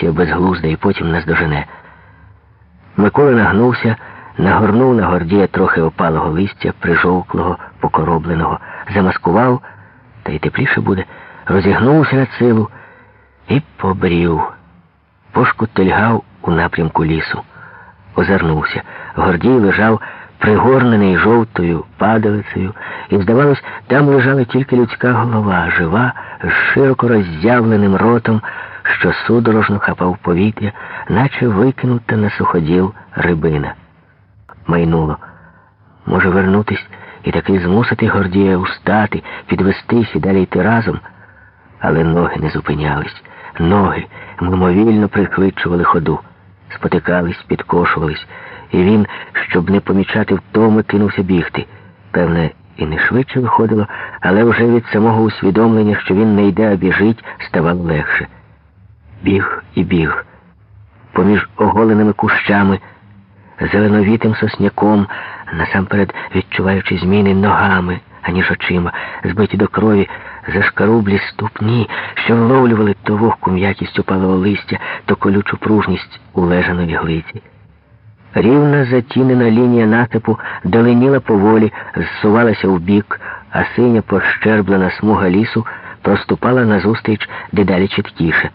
Акція безглузда і потім наздожене. Микола нагнувся, нагорнув на Гордія трохи опалого листя, прижовклого, покоробленого, замаскував, та й тепліше буде, розігнувся на силу і побрів. Пошкутильгав у напрямку лісу. Озирнувся. Гордій лежав пригорнений жовтою падалицею, і, здавалось, там лежала тільки людська голова, жива, з широко роззявленим ротом, що судорожно хапав повітря, наче викинута на суходіл рибина. Майнуло. Може вернутись і таки змусити Гордія устати, підвестись і далі йти разом. Але ноги не зупинялись. Ноги мимовільно пришвидшували ходу, спотикались, підкошувались, і він, щоб не помічати втоми, кинувся бігти. Певне, і не швидше виходило, але вже від самого усвідомлення, що він не йде, а біжить, ставало легше. Біг і біг. Поміж оголеними кущами, зеленовітим сосняком, насамперед відчуваючи зміни ногами, аніж очима, збиті до крові, зашкарублі ступні, що вловлювали то вогку м'якість опалого листя, то колючу пружність улежаної глиці. Рівна затінена лінія натипу доленіла поволі, зсувалася вбік, а синя пощерблена смуга лісу проступала назустріч дедалі чіткіше.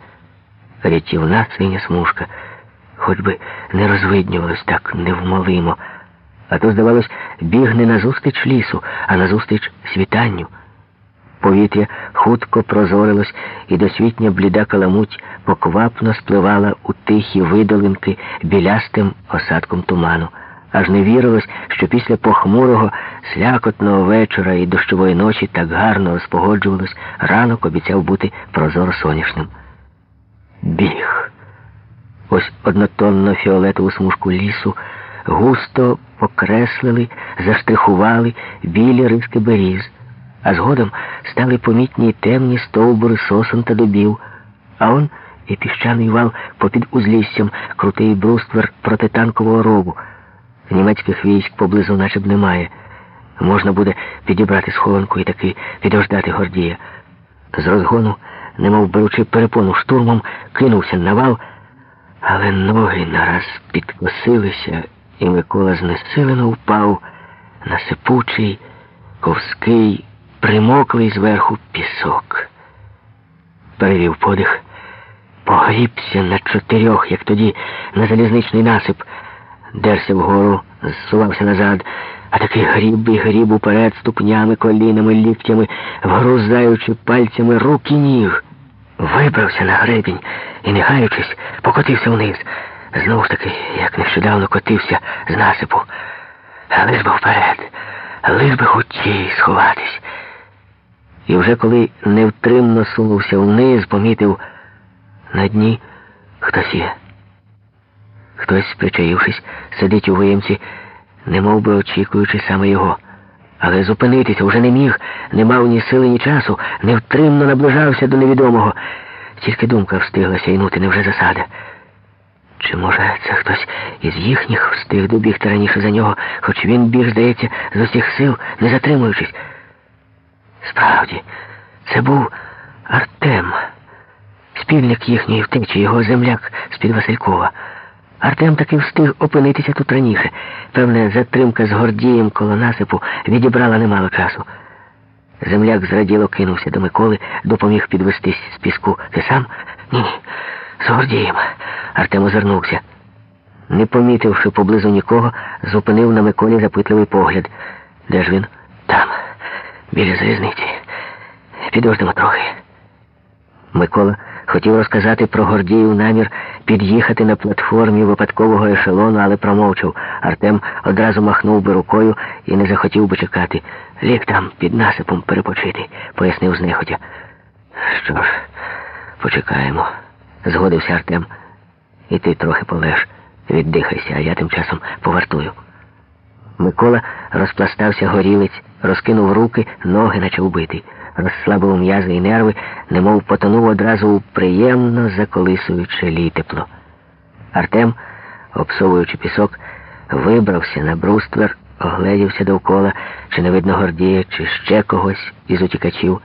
Рятівна синя смужка, хоч би не розвиднювалась так невмолимо, а то, здавалось, біг не назустріч лісу, а назустріч світанню. Повітря хутко прозорилось, і досвітня бліда каламуть поквапно спливала у тихі видолинки білястим осадком туману. Аж не вірилось, що після похмурого, слякотного вечора і дощової ночі так гарно розпогоджувалось, ранок обіцяв бути прозоро сонячним. Біг. Ось однотонно фіолетову смужку лісу густо покреслили, заштрихували білі риски беріз а згодом стали помітні темні стовбури сосен та дубів, а он і піщаний вал попід узліссям, крутий бруствер протитанкового рову. Німецьких військ поблизу наче б немає. Можна буде підібрати схованку і таки підождати Гордія. З розгону, немов беручи перепону штурмом, кинувся на вал, але ноги нараз підкосилися, і Микола знесилено впав на сипучий, ковський, примоклий зверху пісок. Перевів подих, погрібся на чотирьох, як тоді на залізничний насип, дерся вгору, зсувався назад, а таки гріб і гріб уперед ступнями, колінами, ліктями, вгрузаючи пальцями рук і ніг. Вибрався на гребінь і, не гаючись, покотився вниз. Знову ж таки, як нещодавно котився з насипу. Лиш би вперед, лиш би хутчій сховатись. І вже коли невтримно сунувся вниз, помітив на дні хтось є. Хтось, причаївшись, сидить у виємці, не мов би очікуючи саме його. Але зупинитися вже не міг, не мав ні сили, ні часу, невтримно наближався до невідомого. Тільки думка встигла сяйнути невже засада. Чи, може, це хтось із їхніх встиг добігти раніше за нього, хоч він біг, здається, з усіх сил, не затримуючись. Справді, це був Артем, спільник їхньої втечі, його земляк з-під Василькова. Артем таки встиг опинитися тут раніше. Певне, затримка з Гордієм коло насипу відібрала немало часу. Земляк зраділо кинувся до Миколи, допоміг підвестись з піску. Ти сам? Ні, з Гордієм. Артем озирнувся. Не помітивши поблизу нікого, зупинив на Миколі запитливий погляд. Де ж він? Там біля залізниці. Підождемо трохи. Микола хотів розказати про Гордіїв намір під'їхати на платформі випадкового ешелону, але промовчав. Артем одразу махнув би рукою і не захотів би чекати. Ліг там під насипом перепочити, пояснив знехотя. Що ж, почекаємо, згодився Артем. І ти трохи полеж, віддихайся, а я тим часом повартую. Микола розпластався горілиць, розкинув руки, ноги, наче вбитий, розслабив м'язи і нерви, немов потонув одразу у приємно заколисуюче літепло. Артем, обсовуючи пісок, вибрався на бруствер, огледівся довкола, чи не видно Гордія, чи ще когось із утікачів.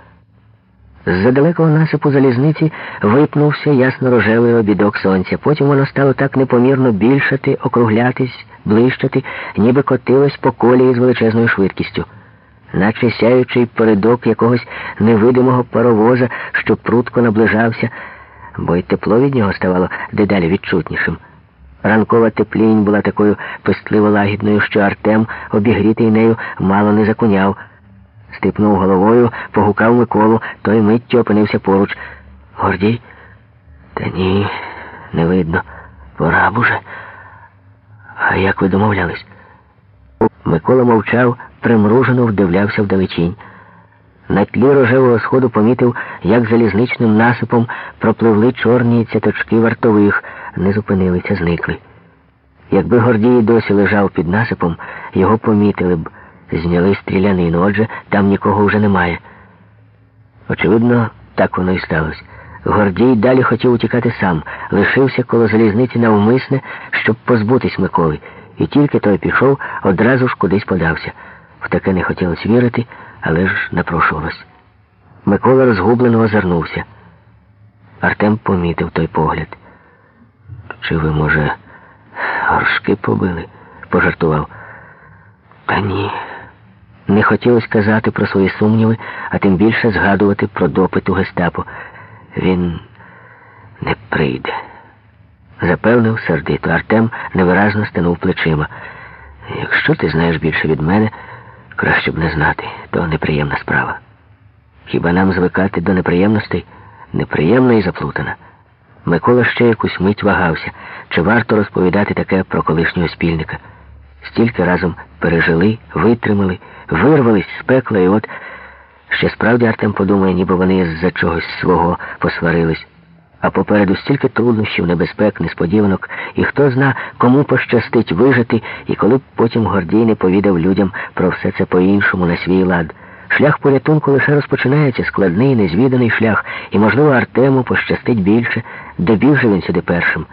З-за далекого насипу залізниці випнувся ясно-рожевий обідок сонця. Потім воно стало так непомірно більшати, округлятись, блищати, ніби котилось по колії з величезною швидкістю, наче сяючий передок якогось невидимого паровоза, що прутко наближався, бо й тепло від нього ставало дедалі відчутнішим. Ранкова теплінь була такою пестливо лагідною, що Артем, обігрітий нею, мало не закуняв. Стипнув головою, погукав Миколу, той миттю опинився поруч. Гордій? Та ні, не видно. Пора б уже. А як ви домовлялись? Микола мовчав, примружено вдивлявся вдалечінь. На тлі рожевого сходу помітив, як залізничним насипом пропливли чорні цяточки вартових, не зупинилися, зникли. Якби Гордій досі лежав під насипом, його помітили б. Зняли стрілянину, отже, там нікого вже немає. Очевидно, так воно і сталося. Гордій далі хотів утікати сам, лишився коло залізниці навмисне, щоб позбутись Миколи. І тільки той пішов, одразу ж кудись подався. В таке не хотілося вірити, але ж напрошувалось. Микола розгублено озирнувся. Артем помітив той погляд. Чи ви, може, горшки побили? пожартував. Та ні. Не хотілося казати про свої сумніви, а тим більше згадувати про допит у гестапо. Він не прийде. Запевнив сердито. Артем невиразно стянув плечима. Якщо ти знаєш більше від мене, краще б не знати, то неприємна справа. Хіба нам звикати до неприємностей? Неприємна і заплутана. Микола ще якусь мить вагався, чи варто розповідати таке про колишнього спільника. Стільки разом пережили, витримали, вирвались з пекла, і от ще справді Артем подумає, ніби вони з-за чогось свого посварились. А попереду стільки труднощів, небезпек, несподіванок, і хто зна, кому пощастить вижити, і коли б потім Гордій не повідав людям про все це по-іншому на свій лад. Шлях порятунку лише розпочинається, складний, незвіданий шлях, і, можливо, Артему пощастить більше, добіг же він сюди першим.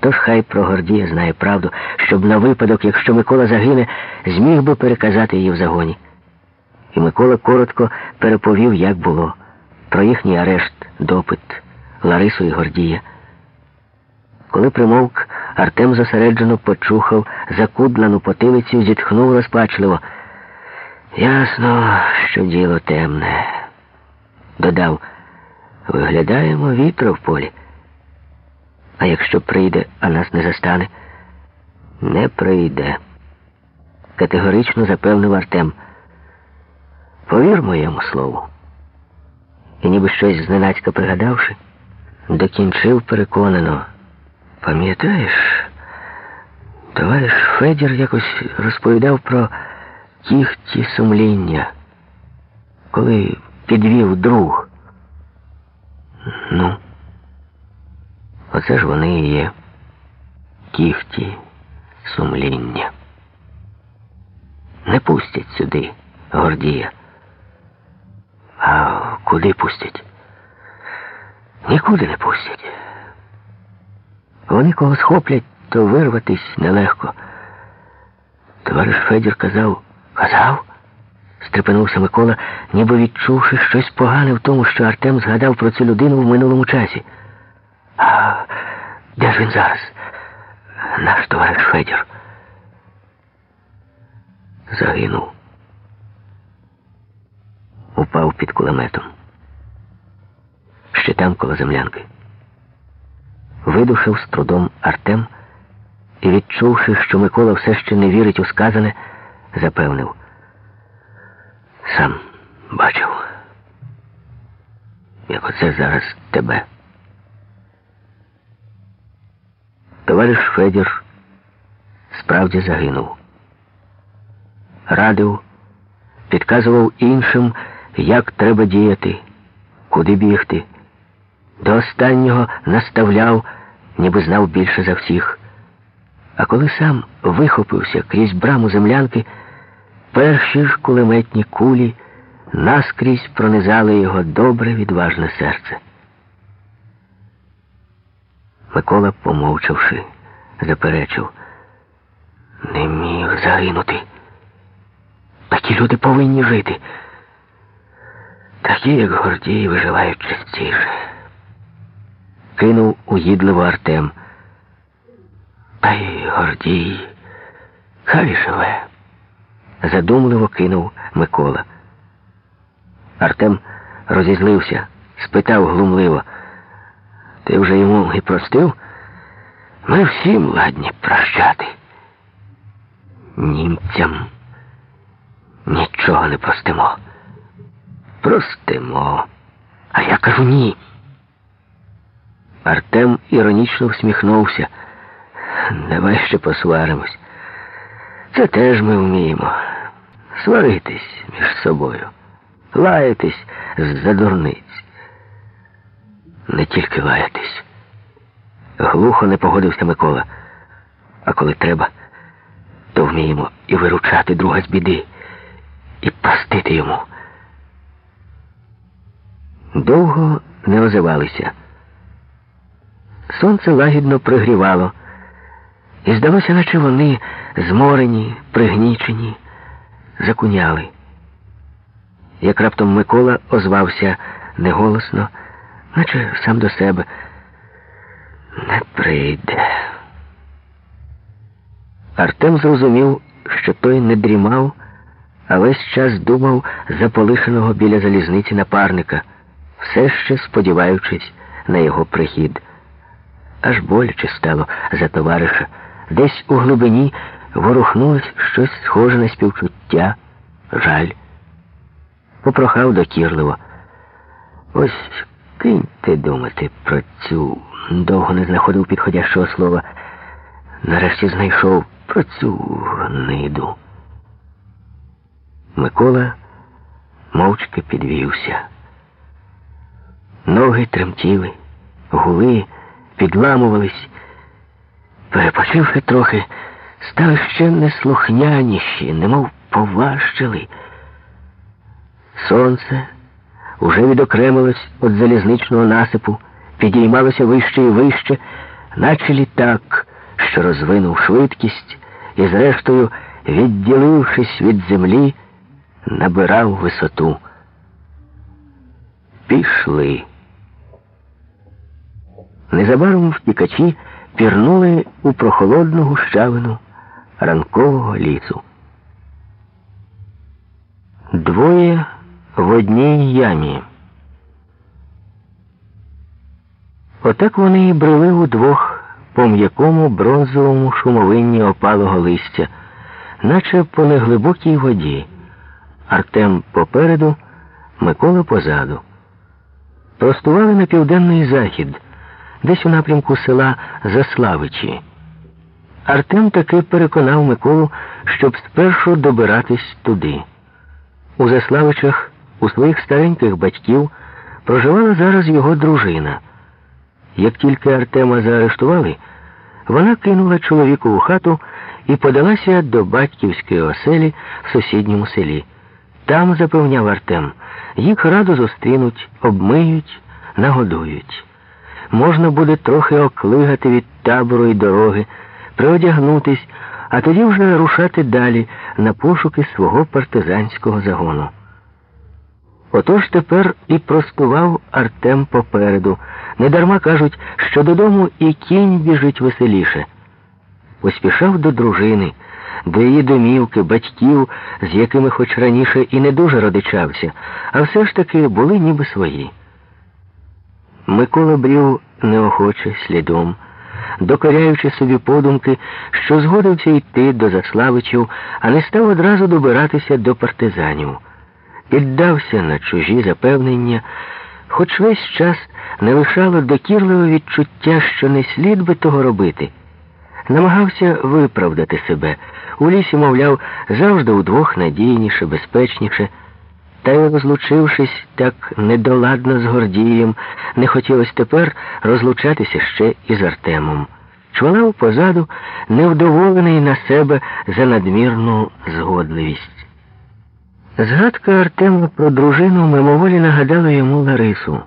Тож хай про Гордія знає правду, щоб на випадок, якщо Микола загине, зміг би переказати її в загоні. І Микола коротко переповів, як було, про їхній арешт, допит, Ларису і Гордія. Коли примовк, Артем зосереджено почухав закудлану потилицю, зітхнув розпачливо. Ясно, що діло темне. Додав, виглядаємо вітро в полі. А якщо прийде, а нас не застане, не прийде, категорично запевнив Артем. Повір моєму слову. І ніби щось зненацька пригадавши, докінчив переконано. Пам'ятаєш, товариш Федір якось розповідав про кіхті сумління, коли підвів друг. Ну. Оце ж вони і є кіхті сумління. Не пустять сюди Гордія. А куди пустять? Нікуди не пустять. Вони кого схоплять, то вирватись нелегко. Товариш Федір казав, казав? стрепенувся Микола, ніби відчувши щось погане в тому, що Артем згадав про цю людину в минулому часі. А де ж він зараз? Наш товариш Федір. Загинув. Упав під кулеметом. Ще там коло землянки. Видушив з трудом Артем і, відчувши, що Микола все ще не вірить у сказане, запевнив. Сам бачив, як оце зараз тебе. Товариш Федір справді загинув. Радив, підказував іншим, як треба діяти, куди бігти. До останнього наставляв, ніби знав більше за всіх. А коли сам вихопився крізь браму землянки, перші ж кулеметні кулі наскрізь пронизали його добре відважне серце. Микола, помовчавши, заперечив. Не міг загинути. Такі люди повинні жити. Такі, як Гордій, виживають частіше. Кинув уїдливо Артем. Та й Гордій, хай живе. Задумливо кинув Микола. Артем розізлився, спитав глумливо. Ти вже йому і простив? Ми всім ладні прощати. Німцям нічого не простимо. Простимо. А я кажу ні. Артем іронічно всміхнувся. Давай ще посваримось. Це теж ми вміємо. Сваритись між собою, лаятись з-за дурниць. Не тільки лаятись. Глухо не погодився Микола. А коли треба, то вміємо і виручати друга з біди, і простити йому. Довго не озивалися. Сонце лагідно пригрівало, і здалося, наче вони зморені, пригнічені, закуняли. Як раптом Микола озвався неголосно, наче сам до себе. Не прийде. Артем зрозумів, що той не дрімав, а весь час думав за полишеного біля залізниці напарника, все ще сподіваючись на його прихід. Аж боляче стало за товариша. Десь у глибині ворухнулось щось схоже на співчуття, жаль. Попрохав докірливо. Ось киньте думати про цю. Довго не знаходив підходящого слова. Нарешті знайшов про цю ниду. Микола мовчки підвівся. Ноги тремтіли, гули підламувались. Перепочивши трохи, стали ще неслухняніші, немов поважчили. Сонце уже відокремилось від залізничного насипу, підіймалося вище і вище, наче літак, що розвинув швидкість і, зрештою, відділившись від землі, набирав висоту. Пішли. Незабаром втікачі пірнули у прохолодну гущавину ранкового лісу. Двоє в одній ямі. Отак вони і брели удвох по м'якому бронзовому шумовинні опалого листя, наче по неглибокій воді. Артем попереду, Микола позаду. Простували на південний захід, десь у напрямку села Заславичі. Артем таки переконав Миколу, щоб спершу добиратись туди. У Заславичах у своїх стареньких батьків проживала зараз його дружина. Як тільки Артема заарештували, вона кинула чоловікову хату і подалася до батьківської оселі в сусідньому селі. Там, запевняв Артем, їх радо зустрінуть, обмиють, нагодують. Можна буде трохи оклигати від табору і дороги, приодягнутись, а тоді вже рушати далі на пошуки свого партизанського загону. Отож тепер і простував Артем попереду. Недарма кажуть, що додому і кінь біжить веселіше. Поспішав до дружини, до її домівки, батьків, з якими хоч раніше і не дуже родичався, а все ж таки були ніби свої. Микола брів неохоче слідом, докоряючи собі подумки, що згодився йти до Заславичів, а не став одразу добиратися до партизанів. Піддався на чужі запевнення, хоч весь час не лишало докірливе відчуття, що не слід би того робити. Намагався виправдати себе. У лісі, мовляв, завжди удвох надійніше, безпечніше. Та й розлучившись так недоладно з Гордієм, не хотілося тепер розлучатися ще із Артемом. Чвалав позаду, невдоволений на себе за надмірну згодливість. Згадка Артема про дружину мимоволі нагадала йому Ларису.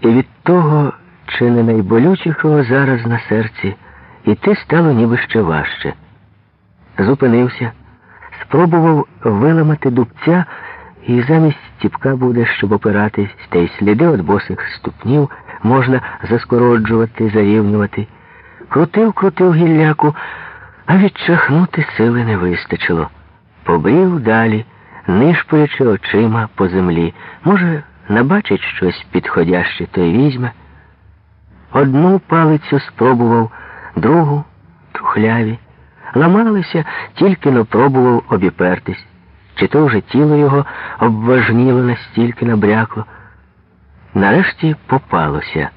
І від того, чи не найболючішого зараз на серці, іти стало ніби ще важче. Зупинився, спробував виламати дубця І замість стіпка буде, щоб опиратись, та й сліди від босих ступнів можна заскороджувати, зарівнювати. Крутив, крутив гілляку, а відчахнути сили не вистачило. Побрів далі, нишпуючи очима по землі. Може, набачить щось підходяще, то й візьме. Одну палицю спробував, другу трухляві. Ламалися, тільки но пробував обіпертись. Чи то вже тіло його обважніло настільки набрякло. Нарешті попалося.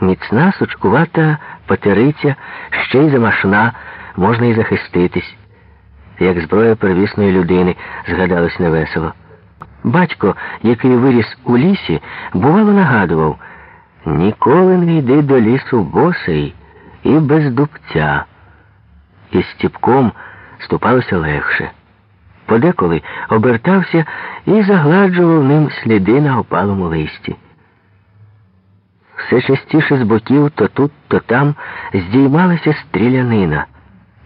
Міцна сучкувата патериця, ще й замашна, можна й захиститись, як зброя первісної людини, згадалось невесело. Батько, який виріс у лісі, бувало нагадував ніколи не йди до лісу босий і без дубця. І стіпком ступалося легше. Подеколи обертався і загладжував ним сліди на опалому листі. Все частіше з боків то тут, то там здіймалася стрілянина,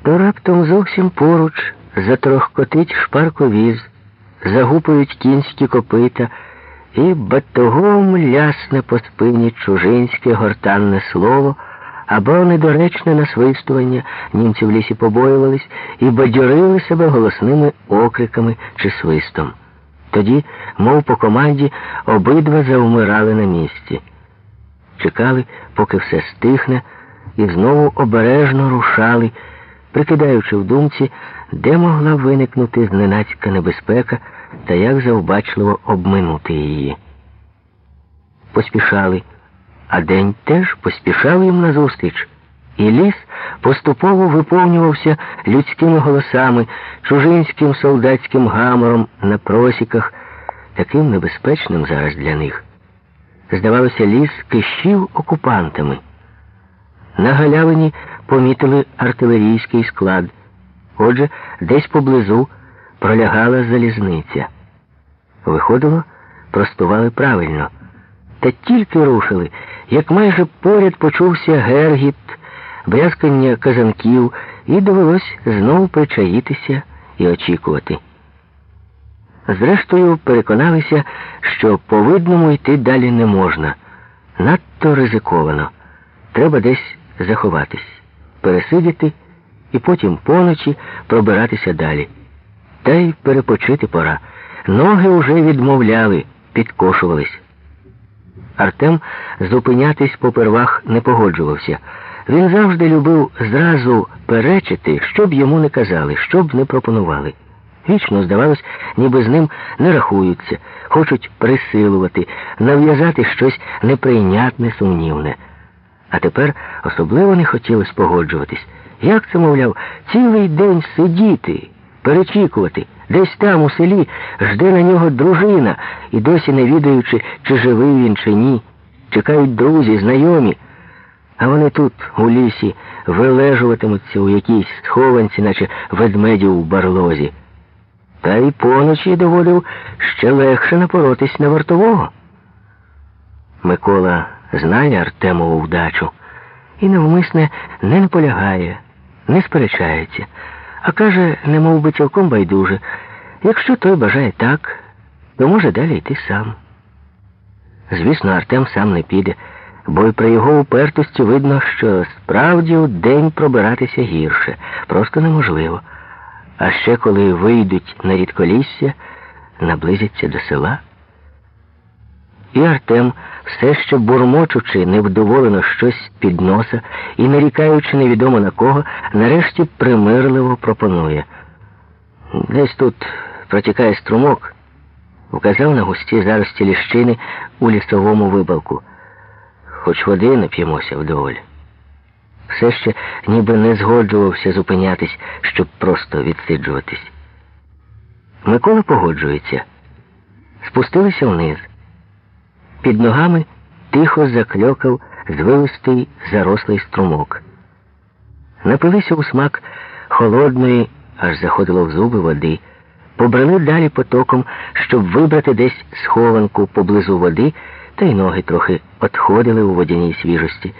то раптом зовсім поруч затрохкотить шпарковіз, загупують кінські копита і батогом лясне по спині чужинське гортанне слово або недоречне насвистування німці в лісі побоювались і бадьорили себе голосними окриками чи свистом. Тоді, мов по команді, обидва завмирали на місці. Чекали, поки все стихне, і знову обережно рушали, прикидаючи в думці, де могла виникнути зненацька небезпека та як завбачливо обминути її. Поспішали а день теж поспішав їм назустріч. І ліс поступово виповнювався людськими голосами, чужинським солдатським гамором на просіках, таким небезпечним зараз для них. Здавалося, ліс кищів окупантами. На галявині помітили артилерійський склад. Отже, десь поблизу пролягала залізниця. Виходило, простували правильно. Та тільки рушили, як майже поряд почувся гергіт, брязкання казанків, і довелось знову причаїтися і очікувати. Зрештою, переконалися, що по видному йти далі не можна. Надто ризиковано. Треба десь заховатись, пересидіти і потім поночі пробиратися далі. Та й перепочити пора. Ноги вже відмовляли, підкошувались. Артем зупинятись попервах не погоджувався. Він завжди любив зразу перечити, що б йому не казали, що б не пропонували. Вічно, здавалось, ніби з ним не рахуються, хочуть присилувати, нав'язати щось неприйнятне, сумнівне. А тепер особливо не хотілося погоджуватись. Як це, мовляв, цілий день сидіти, перечікувати? Десь там, у селі, жде на нього дружина, і досі не відаючи, чи живий він, чи ні. Чекають друзі, знайомі. А вони тут, у лісі, вилежуватимуться у якійсь схованці, наче ведмедів у барлозі. Та й поночі доводив ще легше напоротись на вартового. Микола знає Артемову вдачу і навмисне не наполягає, не сперечається а каже, не мов би цілком байдуже. Якщо той бажає так, то може далі йти сам. Звісно, Артем сам не піде, бо й при його упертості видно, що справді у день пробиратися гірше, просто неможливо. А ще коли вийдуть на рідколісся, наблизяться до села. І Артем, все ще бурмочучи, невдоволено щось під носа і нарікаючи невідомо на кого, нарешті примирливо пропонує. Десь тут протікає струмок, вказав на густі зарості ліщини у лісовому вибалку. Хоч води нап'ємося вдоволь. Все ще ніби не згоджувався зупинятись, щоб просто відсиджуватись. Микола погоджується. Спустилися вниз. Під ногами тихо закльокав звивистий зарослий струмок. Напилися у смак холодної, аж заходило в зуби води, побрали далі потоком, щоб вибрати десь схованку поблизу води, та й ноги трохи отходили у водяній свіжості.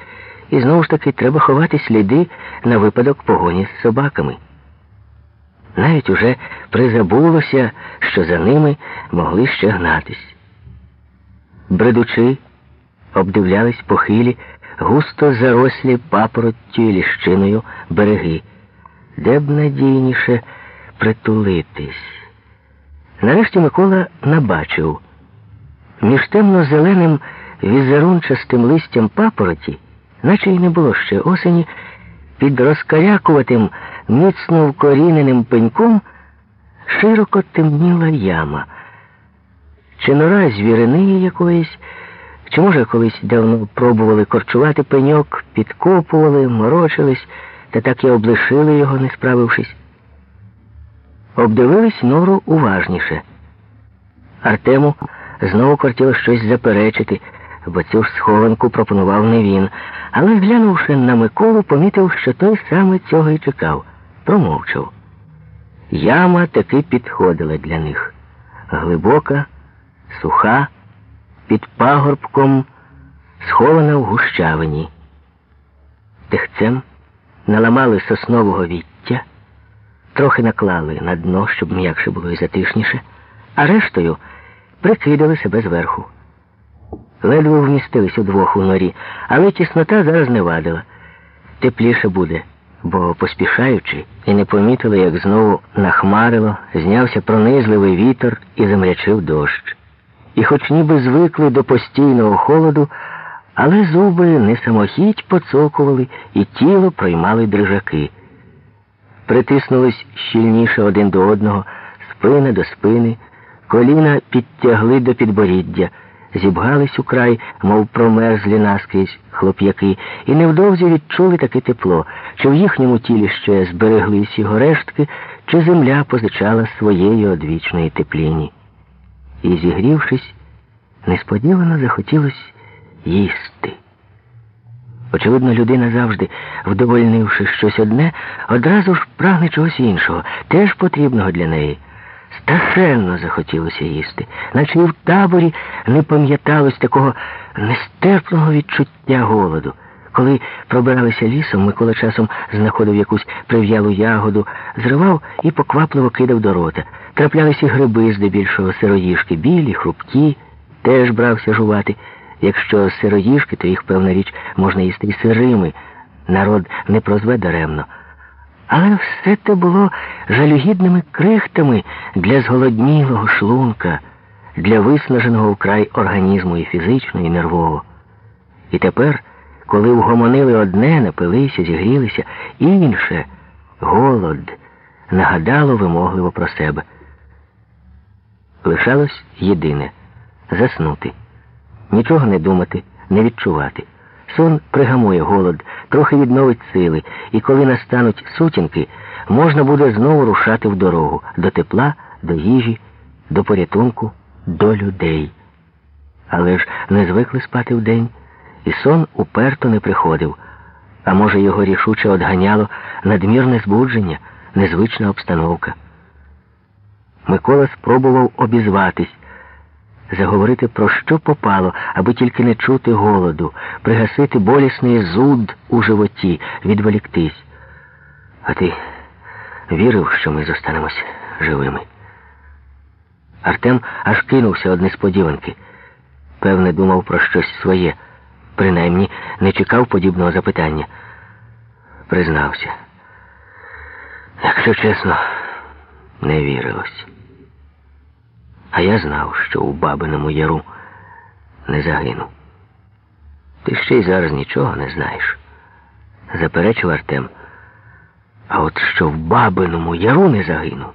І знову ж таки треба ховати сліди на випадок погоні з собаками. Навіть уже призабулося, що за ними могли ще гнатись. Бредучи, обдивлялись похилі, густо зарослі папороттю і ліщиною береги, де б надійніше притулитись. Нарешті Микола набачив між темно-зеленим візерунчастим листям папороті, наче й не було ще осені, під розкарякуватим, міцно вкоріненим пеньком широко темніла яма. Чи нора звірини якоїсь, чи, може, колись давно пробували корчувати пеньок, підкопували, морочились, та так і облишили його, не справившись. Обдивились нору уважніше. Артему знову кортіло щось заперечити, бо цю ж схованку пропонував не він, але, глянувши на Миколу, помітив, що той саме цього і чекав, промовчав. Яма таки підходила для них. Глибока, суха, під пагорбком, схована в гущавині. Тихцем наламали соснового віття, трохи наклали на дно, щоб м'якше було і затишніше, а рештою прикидали себе зверху. Ледве вмістились удвох у норі, але тіснота зараз не вадила. Тепліше буде, бо, поспішаючи, і не помітили, як знову нахмарило, знявся пронизливий вітер і замрячив дощ. І хоч ніби звикли до постійного холоду, але зуби не самохідь поцокували і тіло проймали дрижаки. Притиснулись щільніше один до одного, спина до спини, коліна підтягли до підборіддя, зібгались у край, мов промерзлі наскрізь хлоп'яки, і невдовзі відчули таке тепло, чи в їхньому тілі ще збереглись його рештки, чи земля позичала своєї одвічної тепліні. І, зігрівшись, несподівано захотілось їсти. Очевидно, людина завжди, вдовольнивши щось одне, одразу ж прагне чогось іншого, теж потрібного для неї. Страшенно захотілося їсти, наче і в таборі не пам'яталось такого нестерпного відчуття голоду. Коли пробиралися лісом, Микола часом знаходив якусь прив'ялу ягоду, зривав і поквапливо кидав до рота. Траплялися гриби, здебільшого сироїжки, білі, хрупкі, теж брався жувати. Якщо сироїжки, то їх, певна річ, можна їсти і сирими. Народ не прозве даремно. Але все те було жалюгідними крихтами для зголоднілого шлунка, для виснаженого вкрай організму і фізично, і нервово. І тепер, коли вгомонили одне, напилися, зігрілися, інше голод нагадало вимогливо про себе. Лишалось єдине заснути, нічого не думати, не відчувати. Сон пригамує голод, трохи відновить сили, і коли настануть сутінки, можна буде знову рушати в дорогу до тепла, до їжі, до порятунку, до людей. Але ж не звикли спати вдень, і сон уперто не приходив, а може, його рішуче одганяло надмірне збудження, незвична обстановка. Микола спробував обізватись заговорити про що попало, аби тільки не чути голоду, пригасити болісний зуд у животі, відволіктись. А ти вірив, що ми зостанемось живими? Артем аж кинувся од несподіванки. Певне, думав про щось своє, принаймні не чекав подібного запитання. Признався. Якщо чесно, не вірилось. А я знав, що у бабиному яру не загину. Ти ще й зараз нічого не знаєш, заперечив Артем. А от що в бабиному яру не загину,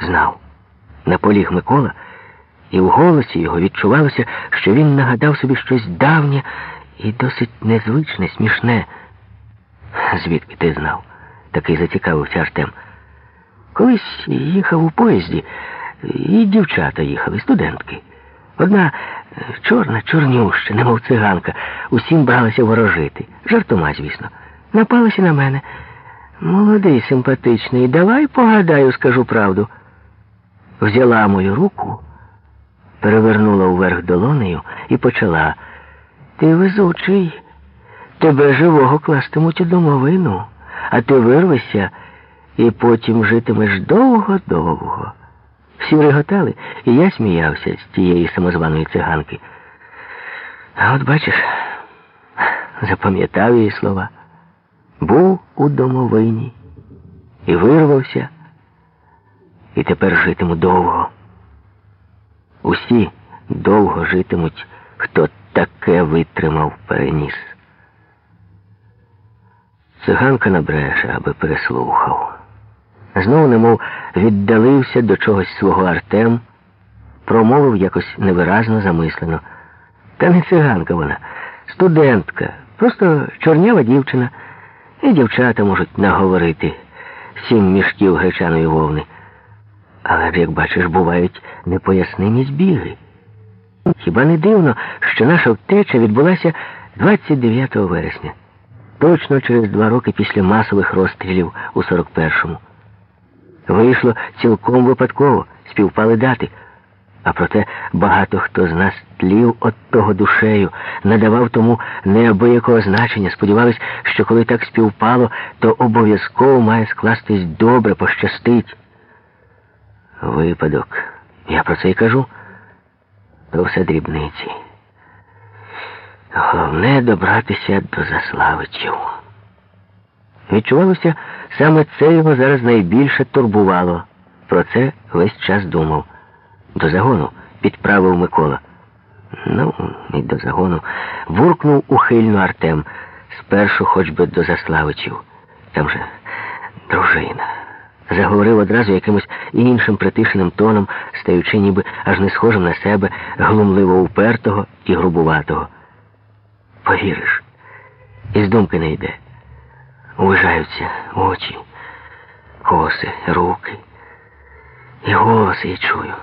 знав. Наполіг Микола, і в голосі його відчувалося, що він нагадав собі щось давнє і досить незвичне, смішне. Звідки ти знав? Такий зацікавився Артем. Колись їхав у поїзді. І дівчата їхали, студентки. Одна е, чорна, чорнюща, немов циганка, усім бралася ворожити. Жартома, звісно. Напалася на мене. Молодий, симпатичний, давай погадаю, скажу правду. Взяла мою руку, перевернула вверх долонею і почала. Ти везучий, тебе живого кластимуть у домовину, а ти вирвешся і потім житимеш довго-довго. Всі реготали, і я сміявся з тієї самозваної циганки. А от бачиш, запам'ятав її слова. Був у домовині і вирвався, і тепер житиму довго. Усі довго житимуть, хто таке витримав, переніс. Циганка набреше, аби переслухав. Знову, немов віддалився до чогось свого Артем, промовив якось невиразно замислено. Та не циганка вона, студентка, просто чорнява дівчина. І дівчата можуть наговорити сім мішків гречаної вовни. Але ж, як бачиш, бувають непояснимі збіги. Хіба не дивно, що наша втеча відбулася 29 вересня, точно через два роки після масових розстрілів у 41-му. Вийшло цілком випадково, співпали дати. А проте багато хто з нас тлів от того душею, надавав тому неабиякого значення, сподівались, що коли так співпало, то обов'язково має скластись добре, пощастить. Випадок. Я про це й кажу. То все дрібниці. Головне добратися до Заславичів. Відчувалося, саме це його зараз найбільше турбувало. Про це весь час думав. До загону підправив Микола. Ну, і до загону. Буркнув ухильно Артем. Спершу хоч би до Заславичів. Там же дружина. Заговорив одразу якимось іншим притишеним тоном, стаючи ніби аж не схожим на себе, глумливо упертого і грубуватого. Повіриш, із думки не йде. Уважаються очі, коси, руки. І голос я чую.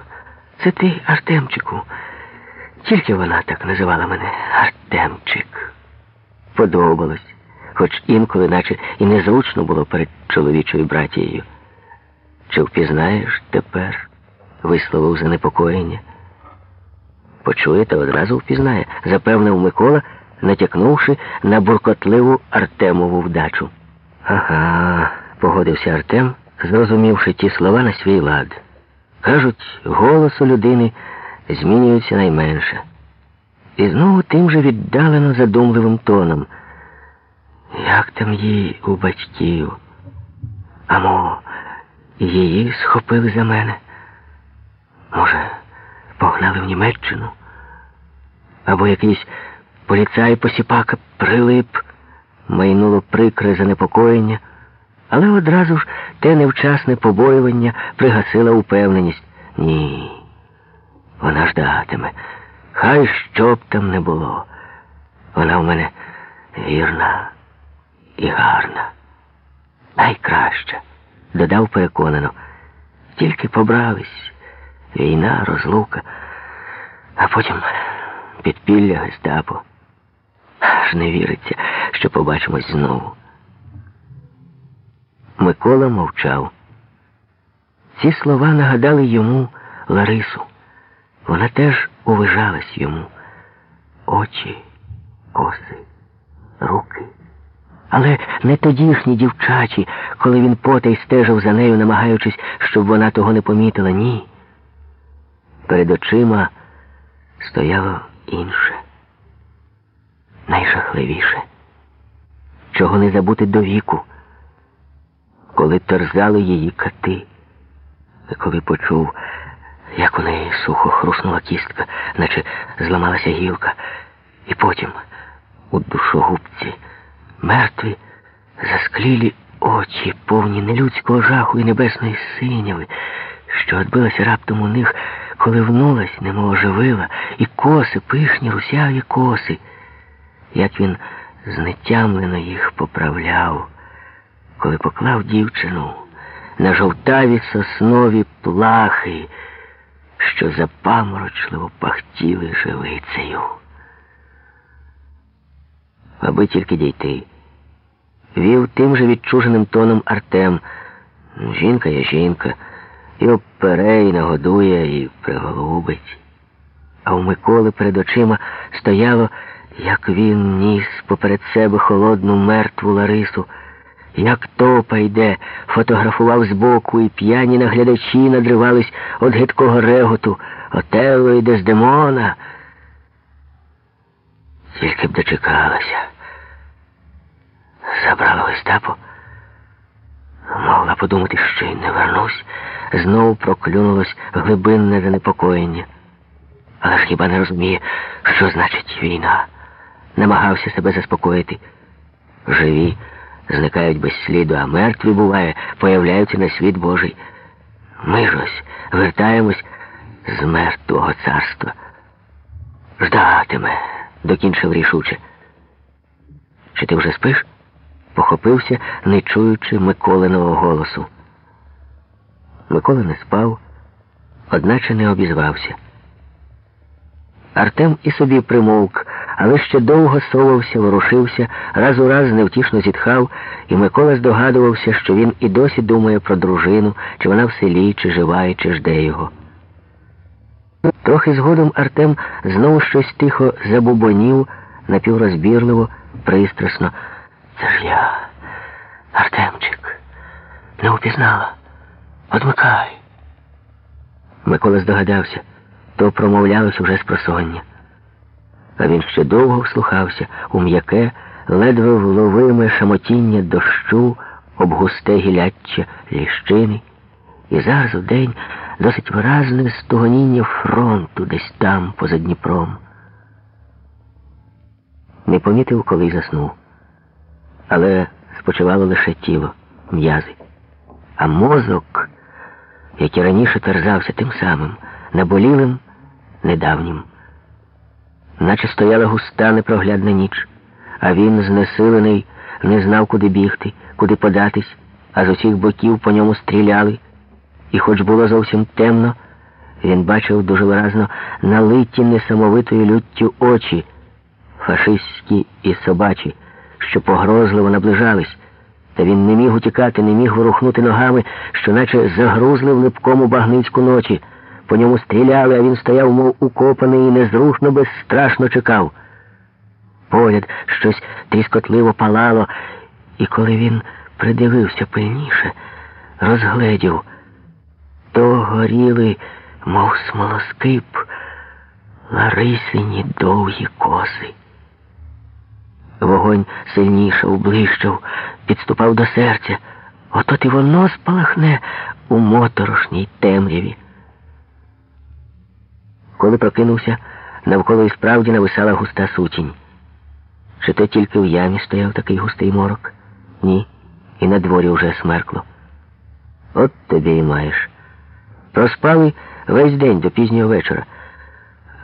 Це ти, Артемчику. Тільки вона так називала мене Артемчик. Подобалось, хоч інколи, наче і незручно було перед чоловічою братією. Чи впізнаєш тепер? висловив занепокоєння. Почує та одразу впізнає, запевнив Микола, натякнувши на буркотливу Артемову вдачу. Ага, погодився Артем, зрозумівши ті слова на свій лад. Кажуть, голос у людини змінюється найменше. І знову тим же віддалено задумливим тоном. Як там їй у батьків? Амо, її схопили за мене. Може, погнали в Німеччину? Або якийсь поліцай посіпака прилип, майнуло прикре занепокоєння. Але одразу ж те невчасне побоювання пригасила упевненість. Ні, вона ждатиме. Хай що б там не було. Вона в мене вірна і гарна. Найкраща, додав переконано. Тільки побрались. Війна, розлука, а потім підпілля гестапо. Аж не віриться, що побачимось знову. Микола мовчав. Ці слова нагадали йому Ларису. Вона теж уважалась йому. Очі, коси, руки. Але не тодішні дівчачі, коли він потай стежив за нею, намагаючись, щоб вона того не помітила. Ні. Перед очима стояло інше, найжахливіше, чого не забути до віку коли терзали її кати, коли почув, як у неї сухо хруснула кістка, наче зламалася гілка, і потім у душогубці мертві засклілі очі, повні нелюдського жаху і небесної синяви, що відбилася раптом у них, коли внулась, немов оживила, і коси, пишні русяві коси, як він знетямлено їх поправляв коли поклав дівчину на жовтаві соснові плахи, що запаморочливо пахтіли живицею. Аби тільки дійти, вів тим же відчуженим тоном Артем. Жінка є жінка, і обпере, і нагодує, і приголубить. А у Миколи перед очима стояло, як він ніс поперед себе холодну мертву Ларису як топа йде, фотографував збоку, і п'яні наглядачі надривались від гидкого реготу. Отелло і Дездемона. Тільки б дочекалася. Забрала Гестапо. Могла подумати, що й не вернусь. Знову проклюнулось глибинне занепокоєння. Але ж хіба не розуміє, що значить війна? Намагався себе заспокоїти. Живі зникають без сліду, а мертві, буває, появляються на світ Божий. Ми ж ось вертаємось з мертвого царства. Ждатиме, докінчив рішуче. Чи ти вже спиш? Похопився, не чуючи Миколиного голосу. Микола не спав, одначе не обізвався. Артем і собі примовк, але ще довго совався, ворушився, раз у раз невтішно зітхав, і Микола здогадувався, що він і досі думає про дружину, чи вона в селі, чи жива, чи жде його. Трохи згодом Артем знову щось тихо забубонів, напіврозбірливо, пристрасно. Це ж я, Артемчик, не упізнала. Одмикай. Микола здогадався, то промовлялось уже з просоння. А він ще довго вслухався у м'яке, ледве вловиме шамотіння дощу об густе гіляччя ліщини, і зараз у день досить виразне стогоніння фронту десь там, поза Дніпром. Не помітив, коли заснув, але спочивало лише тіло, м'язи, а мозок, який раніше терзався тим самим, наболілим, недавнім. Наче стояла густа непроглядна ніч, а він, знесилений, не знав, куди бігти, куди податись, а з усіх боків по ньому стріляли. І хоч було зовсім темно, він бачив дуже виразно налиті несамовитою люттю очі, фашистські і собачі, що погрозливо наближались, та він не міг утікати, не міг ворухнути ногами, що наче загрузли в липкому багницьку ночі. По ньому стріляли, а він стояв, мов укопаний, і незрушно, безстрашно чекав. Поряд щось тріскотливо палало, і коли він придивився пильніше, розгледів, то горіли, мов смолоскип, Ларисині довгі коси. Вогонь сильнішав, блищав, підступав до серця. Ото і воно спалахне у моторошній темряві. Коли прокинувся, навколо і справді нависала густа сутінь. Чи то тільки в ямі стояв такий густий морок? Ні. І на дворі вже смеркло. От тобі і маєш. Проспали весь день до пізнього вечора.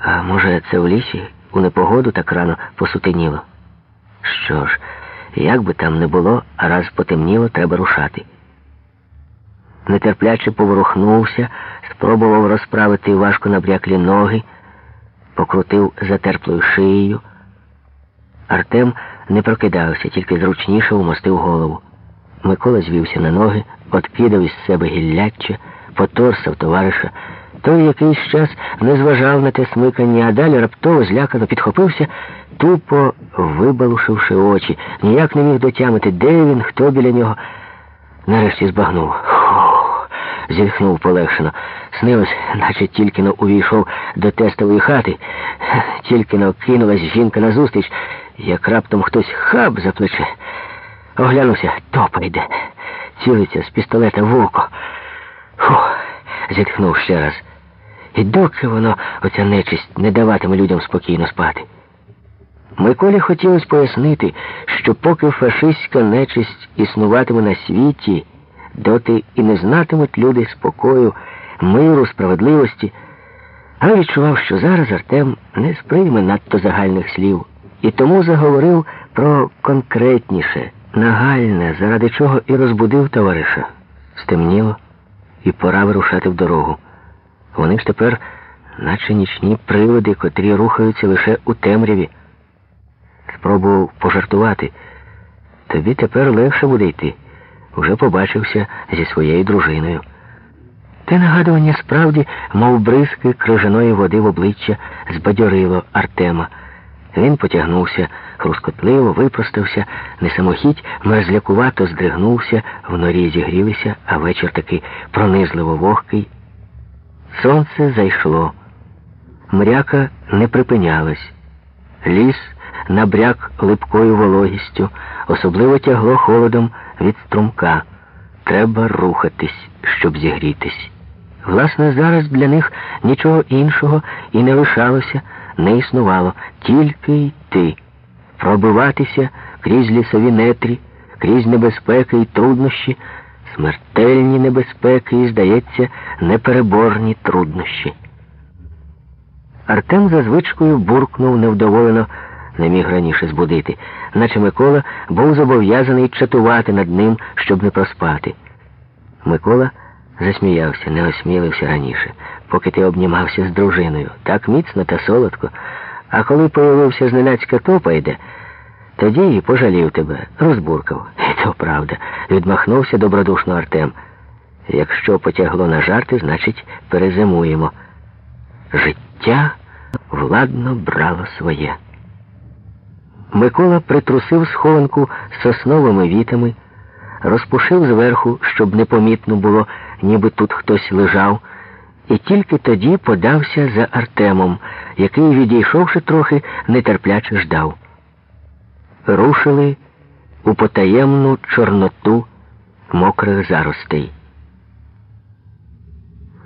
А може, це в лісі у непогоду так рано посутеніло? Що ж, як би там не було, а раз потемніло, треба рушати. Нетерпляче поворухнувся, спробував розправити важко набряклі ноги, покрутив затерплою шиєю. Артем не прокидався, тільки зручніше умостив голову. Микола звівся на ноги, откидав із себе гілляччя, поторсав товариша. Той якийсь час не зважав на те смикання, а далі раптово злякано підхопився, тупо вибалушивши очі. Ніяк не міг дотямити, де він, хто біля нього. Нарешті збагнув. Фух, зітхнув полегшено. Снилось, наче тільки но увійшов до тестової хати, тільки но кинулась жінка назустріч, як раптом хтось хаб за плече. Оглянувся, топа йде, цілиться з пістолета в око. Фух, зітхнув ще раз. І доки воно, оця нечисть, не даватиме людям спокійно спати. Миколі хотілося пояснити, що поки фашистська нечисть існуватиме на світі, доти і не знатимуть люди спокою, миру, справедливості, а відчував, що зараз Артем не сприйме надто загальних слів, і тому заговорив про конкретніше, нагальне, заради чого і розбудив товариша. Стемніло, і пора вирушати в дорогу. Вони ж тепер, наче нічні приводи, котрі рухаються лише у темряві. Спробував пожартувати. Тобі тепер легше буде йти. Уже побачився зі своєю дружиною. Те нагадування справді, мов бризки крижаної води в обличчя, збадьорило Артема. Він потягнувся хрускотливо, випростався, несамохідь мерзлякувато здригнувся, в норі зігрілися, а вечір таки пронизливо вогкий. Сонце зайшло. Мряка не припинялась. Ліс набряк липкою вологістю, особливо тягло холодом від струмка. Треба рухатись, щоб зігрітись. Власне, зараз для них нічого іншого і не лишалося, не існувало, тільки йти, пробиватися крізь лісові нетрі, крізь небезпеки і труднощі, смертельні небезпеки і, здається, непереборні труднощі. Артем за звичкою буркнув невдоволено, не міг раніше збудити, наче Микола був зобов'язаний чатувати над ним, щоб не проспати. Микола засміявся, не осмілився раніше, поки ти обнімався з дружиною. Так міцно та солодко. А коли появився зненацька топа йде, тоді і пожалів тебе, розбуркав. То правда, відмахнувся добродушно Артем. Якщо потягло на жарти, значить перезимуємо. Життя владно брало своє. Микола притрусив схованку сосновими вітами, розпушив зверху, щоб непомітно було, ніби тут хтось лежав, і тільки тоді подався за Артемом, який, відійшовши трохи, нетерпляче ждав. Рушили у потаємну чорноту мокрих заростей.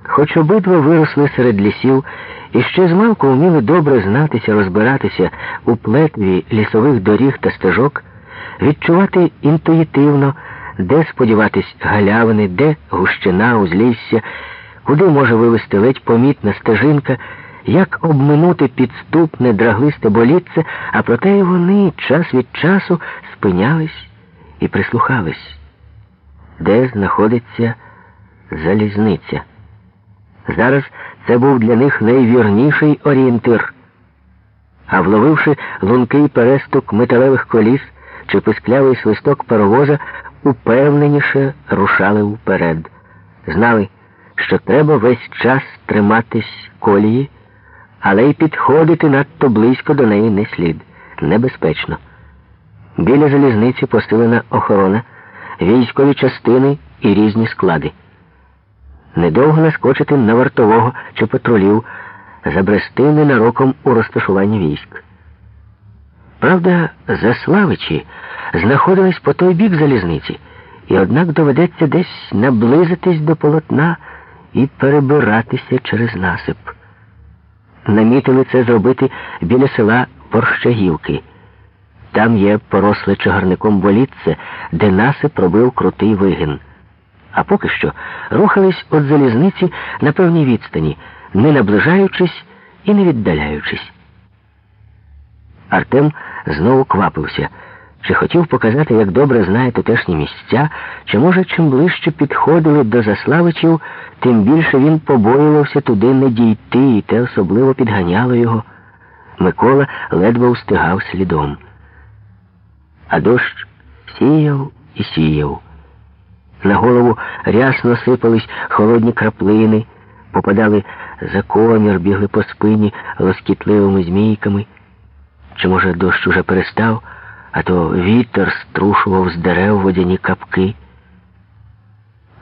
Хоч обидва виросли серед лісів і ще змалку вміли добре знатися, розбиратися у плетві лісових доріг та стежок, відчувати інтуїтивно, де сподіватись галявини, де гущина, узлісся, куди може вивести ледь помітна стежинка, як обминути підступне драглисте болітце, а проте й вони час від часу спинялись і прислухались, де знаходиться залізниця. Зараз це був для них найвірніший орієнтир. А вловивши лункий перестук металевих коліс чи писклявий свисток паровоза, упевненіше рушали вперед. Знали, що треба весь час триматись колії, але й підходити надто близько до неї не слід. Небезпечно. Біля залізниці посилена охорона, військові частини і різні склади недовго наскочити на вартового чи патрулів, забрести ненароком у розташуванні військ. Правда, Заславичі знаходились по той бік залізниці, і однак доведеться десь наблизитись до полотна і перебиратися через насип. Намітили це зробити біля села Борщагівки. Там є поросле чагарником болітце, де насип робив крутий вигін а поки що рухались від залізниці на певній відстані, не наближаючись і не віддаляючись. Артем знову квапився, чи хотів показати, як добре знає тутешні місця, чи, може, чим ближче підходили до Заславичів, тим більше він побоювався туди не дійти, і те особливо підганяло його. Микола ледве устигав слідом. А дощ сіяв і сіяв. На голову рясно сипались холодні краплини, попадали за комір, бігли по спині лоскітливими змійками. Чи, може, дощ уже перестав, а то вітер струшував з дерев водяні капки.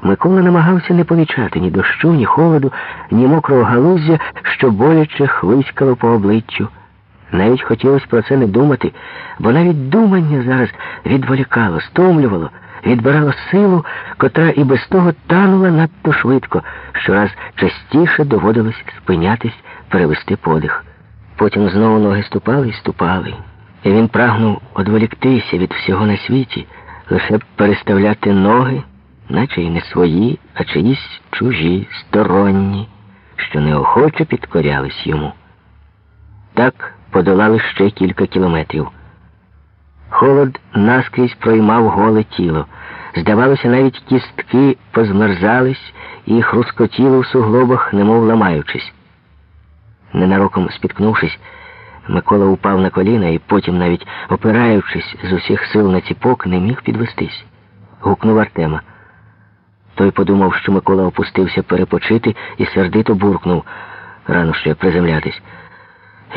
Микола намагався не помічати ні дощу, ні холоду, ні мокрого галуздя, що боляче хвиськало по обличчю. Навіть хотілося про це не думати, бо навіть думання зараз відволікало, стомлювало відбирало силу, котра і без того танула надто швидко, щораз частіше доводилось спинятись, перевести подих. Потім знову ноги ступали і ступали. І він прагнув одволіктися від всього на світі, лише переставляти ноги, наче й не свої, а чиїсь чужі, сторонні, що неохоче підкорялись йому. Так подолали ще кілька кілометрів. Холод наскрізь проймав голе тіло. Здавалося, навіть кістки позмерзались і хрускотіли в суглобах, немов ламаючись. Ненароком спіткнувшись, Микола упав на коліна і потім, навіть опираючись з усіх сил на ціпок, не міг підвестись. Гукнув Артема. Той подумав, що Микола опустився перепочити і сердито буркнув рано ще приземлятись.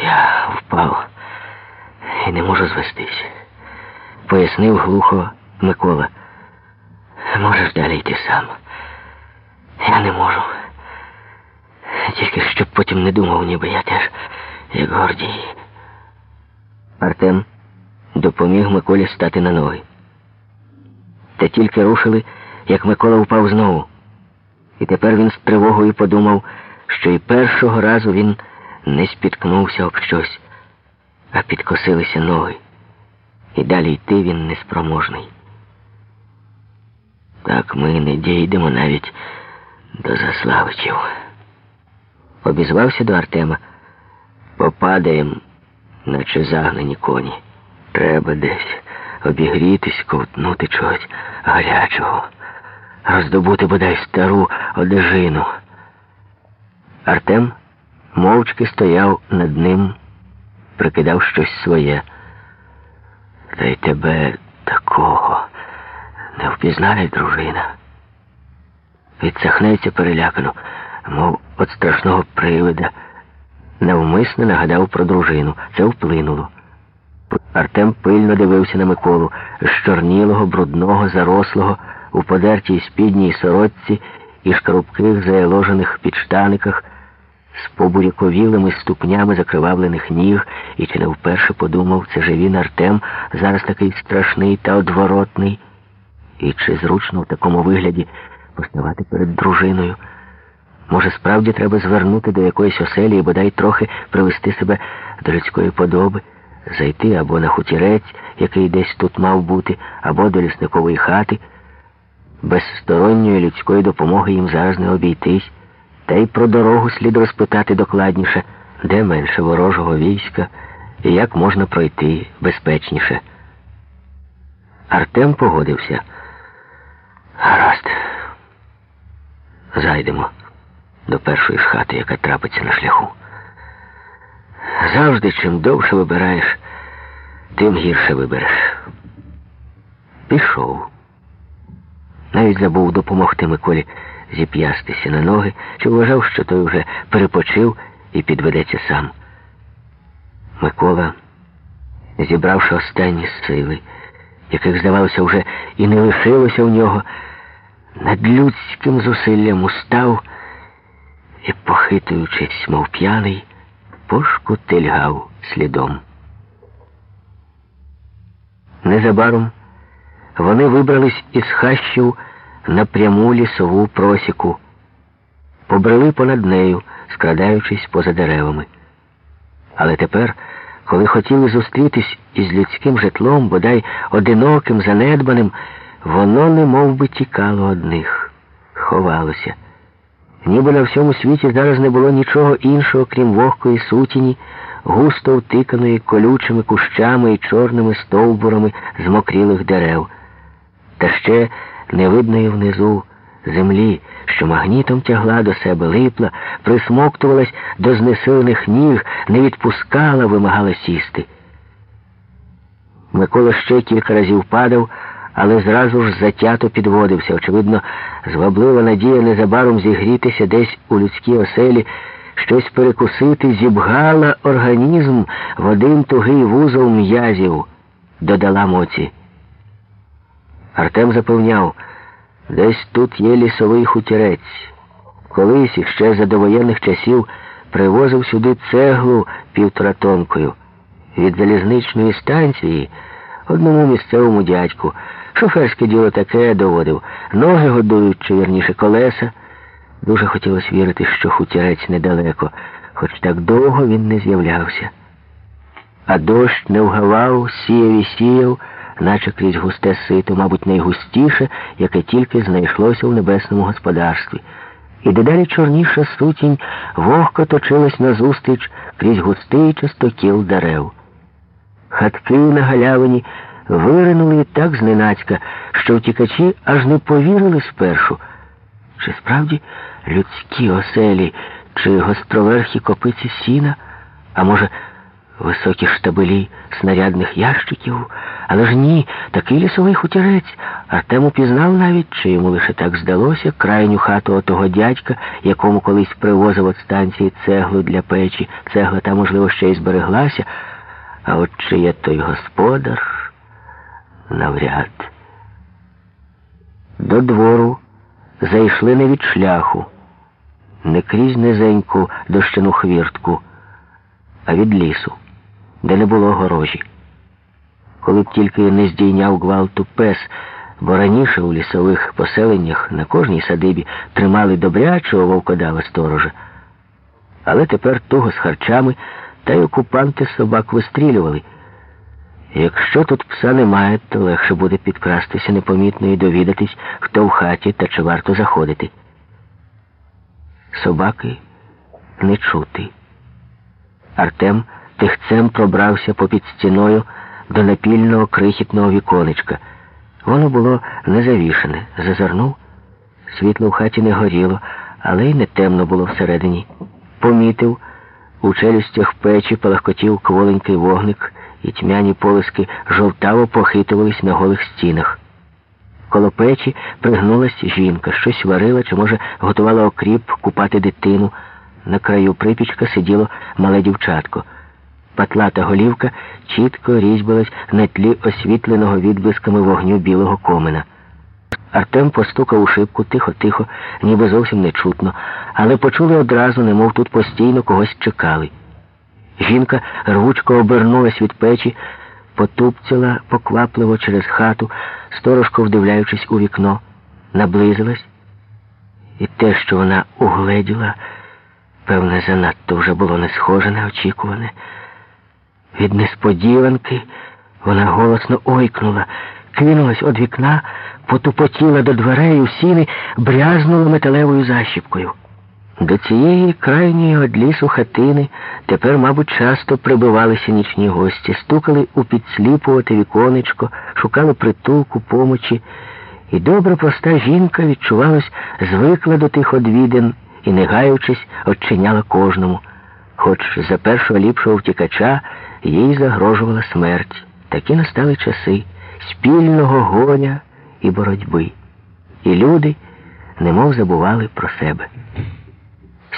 Я впав. і не можу звестись, пояснив глухо Микола. Можеш далі йти сам. Я не можу. Тільки щоб потім не думав, ніби я теж, як Гордій. Артем допоміг Миколі стати на ноги. Та тільки рушили, як Микола впав знову. І тепер він з тривогою подумав, що і першого разу він не спіткнувся об щось, а підкосилися ноги. І далі йти він неспроможний. Так ми не дійдемо навіть до Заславичів. Обізвався до Артема. Попадаєм, наче загнані коні. Треба десь обігрітись, ковтнути чогось гарячого, роздобути бодай стару одежину. Артем мовчки стояв над ним, прикидав щось своє. Та й тебе такого не впізнає дружина. Відсахнеться перелякано, мов від страшного привида. Навмисно нагадав про дружину. Це вплинуло. Артем пильно дивився на Миколу, з чорнілого, брудного, зарослого, у подертій спідній сорочці і шкарубких заяложених підштаниках, з побуряковілими ступнями закривавлених ніг, і чи не вперше подумав, це же він Артем, зараз такий страшний та одворотний, і чи зручно в такому вигляді поставати перед дружиною. Може, справді треба звернути до якоїсь оселі і бодай трохи привести себе до людської подоби, зайти або на хутірець, який десь тут мав бути, або до лісникової хати. Без сторонньої людської допомоги їм зараз не обійтись, та й про дорогу слід розпитати докладніше, де менше ворожого війська і як можна пройти безпечніше. Артем погодився. Гаразд. Зайдемо до першої ж хати, яка трапиться на шляху. Завжди, чим довше вибираєш, тим гірше вибереш. Пішов. Навіть забув допомогти Миколі зіп'ястися на ноги, чи вважав, що той вже перепочив і підведеться сам. Микола, зібравши останні сили, яких, здавалося, вже і не лишилося в нього, над людським зусиллям устав і, похитуючись, мов п'яний, пошкутильгав слідом. Незабаром вони вибрались із хащів на пряму лісову просіку, побрели понад нею, скрадаючись поза деревами. Але тепер, коли хотіли зустрітись із людським житлом, бодай одиноким, занедбаним, воно не мов би тікало од них, ховалося. Ніби на всьому світі зараз не було нічого іншого, крім вогкої сутіні, густо втиканої колючими кущами і чорними стовбурами змокрілих дерев. Та ще невидної внизу землі, що магнітом тягла до себе липла, присмоктувалась до знесилених ніг, не відпускала, вимагала сісти. Микола ще кілька разів падав, але зразу ж затято підводився. Очевидно, зваблива надія незабаром зігрітися десь у людській оселі, щось перекусити, зібгала організм в один тугий вузол м'язів, додала моці. Артем запевняв, десь тут є лісовий хутірець. Колись іще за довоєнних часів привозив сюди цеглу півторатонкою. Від залізничної станції одному місцевому дядьку. Шоферське діло таке доводив. Ноги годують, чи вірніше колеса. Дуже хотілося вірити, що хутірець недалеко, хоч так довго він не з'являвся. А дощ не вгавав, сіяв і сіяв, наче крізь густе сито, мабуть, найгустіше, яке тільки знайшлося в небесному господарстві. І дедалі чорніша сутінь вогко точилась назустріч крізь густий частокіл дерев. Хатки на галявині виринули так зненацька, що втікачі аж не повірили спершу. Чи справді людські оселі, чи гостроверхі копиці сіна, а може, високі штабелі снарядних ящиків, але ж ні, такий лісовий хутірець. Артем упізнав навіть, чи йому лише так здалося, крайню хату отого дядька, якому колись привозив від станції цеглу для печі. Цегла та, можливо, ще й збереглася. А от чи є той господар навряд. До двору зайшли не від шляху, не крізь низеньку дощану хвіртку, а від лісу, де не було горожі. Коли б тільки не здійняв гвалту пес, бо раніше у лісових поселеннях на кожній садибі тримали добрячого вовкодава сторожа. Але тепер туго з харчами та й окупанти собак вистрілювали. Якщо тут пса немає, то легше буде підкрастися непомітно і довідатись, хто в хаті та чи варто заходити. Собаки не чути. Артем тихцем пробрався попід стіною до напільного крихітного віконечка. Воно було не завішане. Зазирнув. Світло в хаті не горіло, але й не темно було всередині. Помітив, у челюстях печі палахкотів кволенький вогник, і тьмяні полиски жовтаво похитувались на голих стінах. Коло печі пригнулась жінка, щось варила чи, може, готувала окріп купати дитину. На краю припічка сиділо мале дівчатко. Патлата голівка чітко різьбилась на тлі освітленого відблисками вогню білого комина. Артем постукав у шибку тихо-тихо, ніби зовсім не чутно, але почули одразу, немов тут постійно когось чекали. Жінка рвучко обернулась від печі, потупцяла поквапливо через хату, сторожко вдивляючись у вікно, наблизилась, і те, що вона угледіла, певне, занадто вже було не схоже на очікуване. Від несподіванки вона голосно ойкнула, кинулась від вікна, потупотіла до дверей у сіни, брязнула металевою защіпкою. До цієї крайньої од лісу хатини тепер, мабуть, часто прибивалися нічні гості, стукали у підсліпувати віконечко, шукали притулку, помочі. І добре проста жінка, відчувалось, звикла до тих одвідин і, не гаючись, odчиняла кожному. Хоч за першого ліпшого втікача їй загрожувала смерть. Такі настали часи спільного гоня і боротьби. І люди немов забували про себе.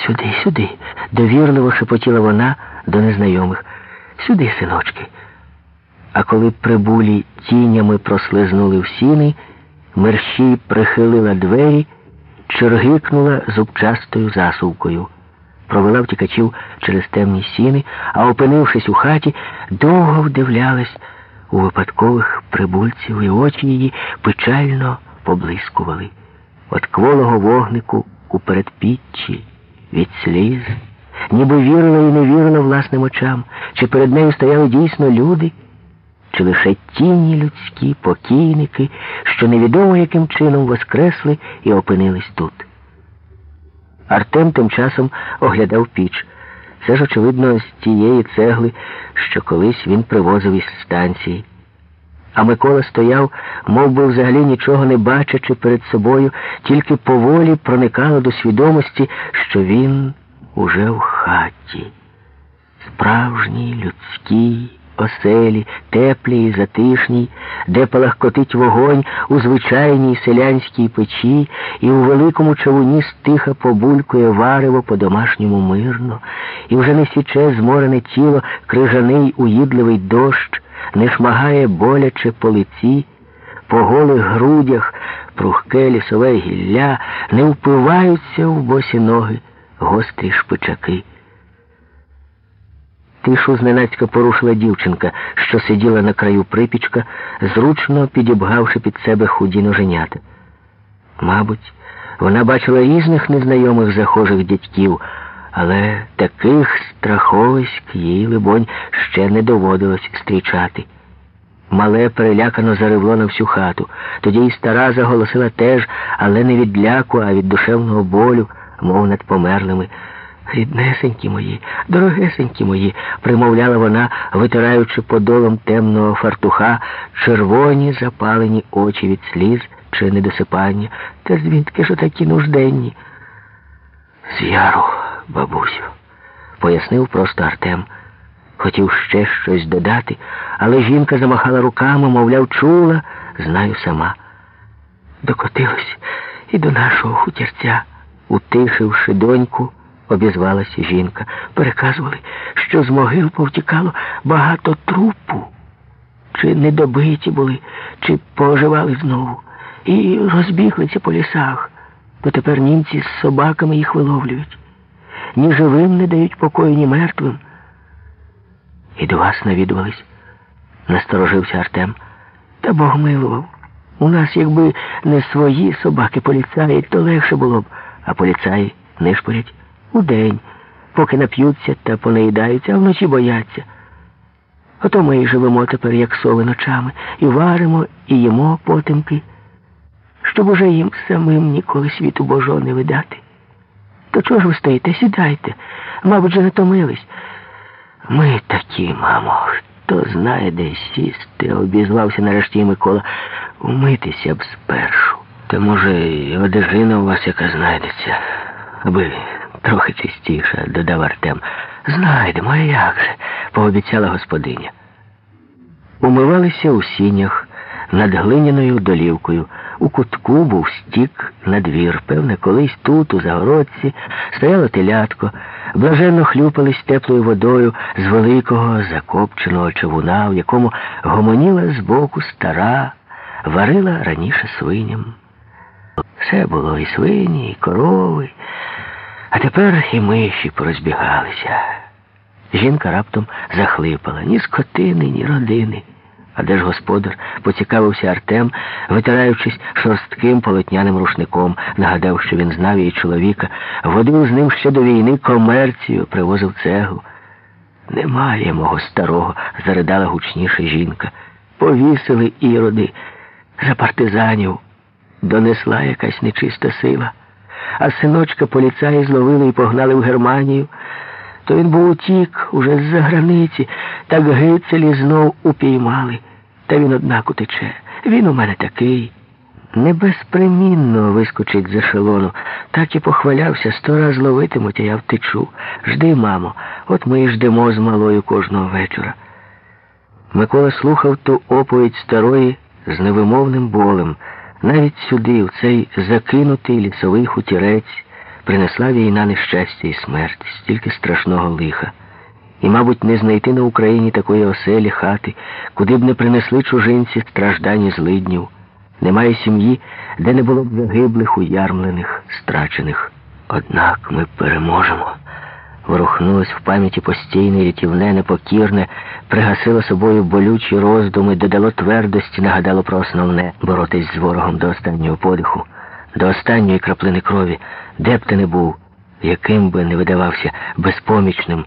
Сюди, сюди, довірливо шепотіла вона до незнайомих. Сюди, синочки. А коли прибулі тінями прослизнули в сіни, мерщій прихилила двері, чергикнула зубчастою засувкою. Провела втікачів через темні сіни, а, опинившись у хаті, довго вдивлялась у випадкових прибульців, і очі її печально поблискували. От кволого вогнику у передпіччі від сліз, ніби вірила і не вірила власним очам, чи перед нею стояли дійсно люди, чи лише тіні людські, покійники, що невідомо яким чином воскресли і опинились тут. Артем тим часом оглядав піч. Це ж, очевидно, з тієї цегли, що колись він привозив із станції. А Микола стояв, мов би взагалі нічого не бачачи перед собою, тільки поволі проникало до свідомості, що він уже в хаті. Справжній, людський, оселі, теплій затишній, де палахкотить вогонь у звичайній селянській печі, і у великому човуні стиха побулькує варево по-домашньому мирно, і вже не січе зморене тіло крижаний уїдливий дощ не шмагає боляче по лиці, по голих грудях, прухке лісове гілля, не впиваються в босі ноги гострі шпичаки. Тишу зненацька порушила дівчинка, що сиділа на краю припічка, зручно підібгавши під себе худі ноженята. Мабуть, вона бачила різних незнайомих захожих дядьків, але таких страховиськ їй, либонь, ще не доводилось зустрічати. Мале перелякано заревло на всю хату. Тоді і стара заголосила теж, але не від ляку, а від душевного болю, мов над померлими. Ріднесенькі мої, дорогесенькі мої, примовляла вона, витираючи подолом темного фартуха червоні запалені очі від сліз чи недосипання. Та звідки ж такі нужденні? З яру бабусю, пояснив просто Артем. Хотів ще щось додати, але жінка замахала руками, мовляв, чула, знаю сама. Докотилось і до нашого хутірця, утишивши доньку, обізвалася жінка. Переказували, що з могил повтікало багато трупу. Чи недобиті були, чи поживали знову. І розбіглися по лісах. Бо тепер німці з собаками їх виловлюють. Ні живим не дають покою, ні мертвим. І до вас навідувались, насторожився Артем. Та Бог милував. У нас, якби не свої собаки поліцаї, то легше було б, а поліцаї нишпорять удень, поки нап'ються та понаїдаються, а вночі бояться. Ото ми і живемо тепер, як сови ночами, і варимо, і їмо потемки, щоб уже їм самим ніколи світу Божого не видати. То чого ж ви стоїте? Сідайте. Мабуть, же натомились. Ми такі, мамо, хто знає, де сісти, обізвався нарешті Микола. Умитися б спершу. Та, може, одежина у вас яка знайдеться, аби трохи чистіша, додав Артем. Знайдемо, як же, пообіцяла господиня. Умивалися у сінях над глиняною долівкою. У кутку був стік на двір. Певне, колись тут, у загородці, стояло телятко, блаженно хлюпались теплою водою з великого закопченого човуна, в якому гомоніла збоку стара, варила раніше свиням. Все було і свині, і корови, а тепер і миші порозбігалися. Жінка раптом захлипала ні скотини, ні родини. А де ж господар? поцікавився Артем, витираючись шорстким полотняним рушником, нагадав, що він знав її чоловіка, водив з ним ще до війни комерцію, привозив цеглу. Немає мого старого, заридала гучніше жінка. Повісили іроди за партизанів. Донесла якась нечиста сила. А синочка поліцаї зловили і погнали в Германію. То він був утік уже з-за границі, так гицелі знов упіймали. Та він однак утече. Він у мене такий. Небезпримінно вискочить з ешелону. Так і похвалявся, сто раз ловитимуть, а я втечу. Жди, мамо, от ми і ждемо з малою кожного вечора. Микола слухав ту оповідь старої з невимовним болем. Навіть сюди, в цей закинутий лісовий хутірець, принесла війна нещастя і смерть, стільки страшного лиха. І, мабуть, не знайти на Україні такої оселі, хати, куди б не принесли чужинці страждані злиднів. Немає сім'ї, де не було б загиблих, уярмлених, страчених. Однак ми переможемо. Ворухнулось в пам'яті постійне, рятівне, непокірне, пригасило собою болючі роздуми, додало твердості, нагадало про основне боротись з ворогом до останнього подиху, до останньої краплини крові, де б ти не був, яким би не видавався безпомічним,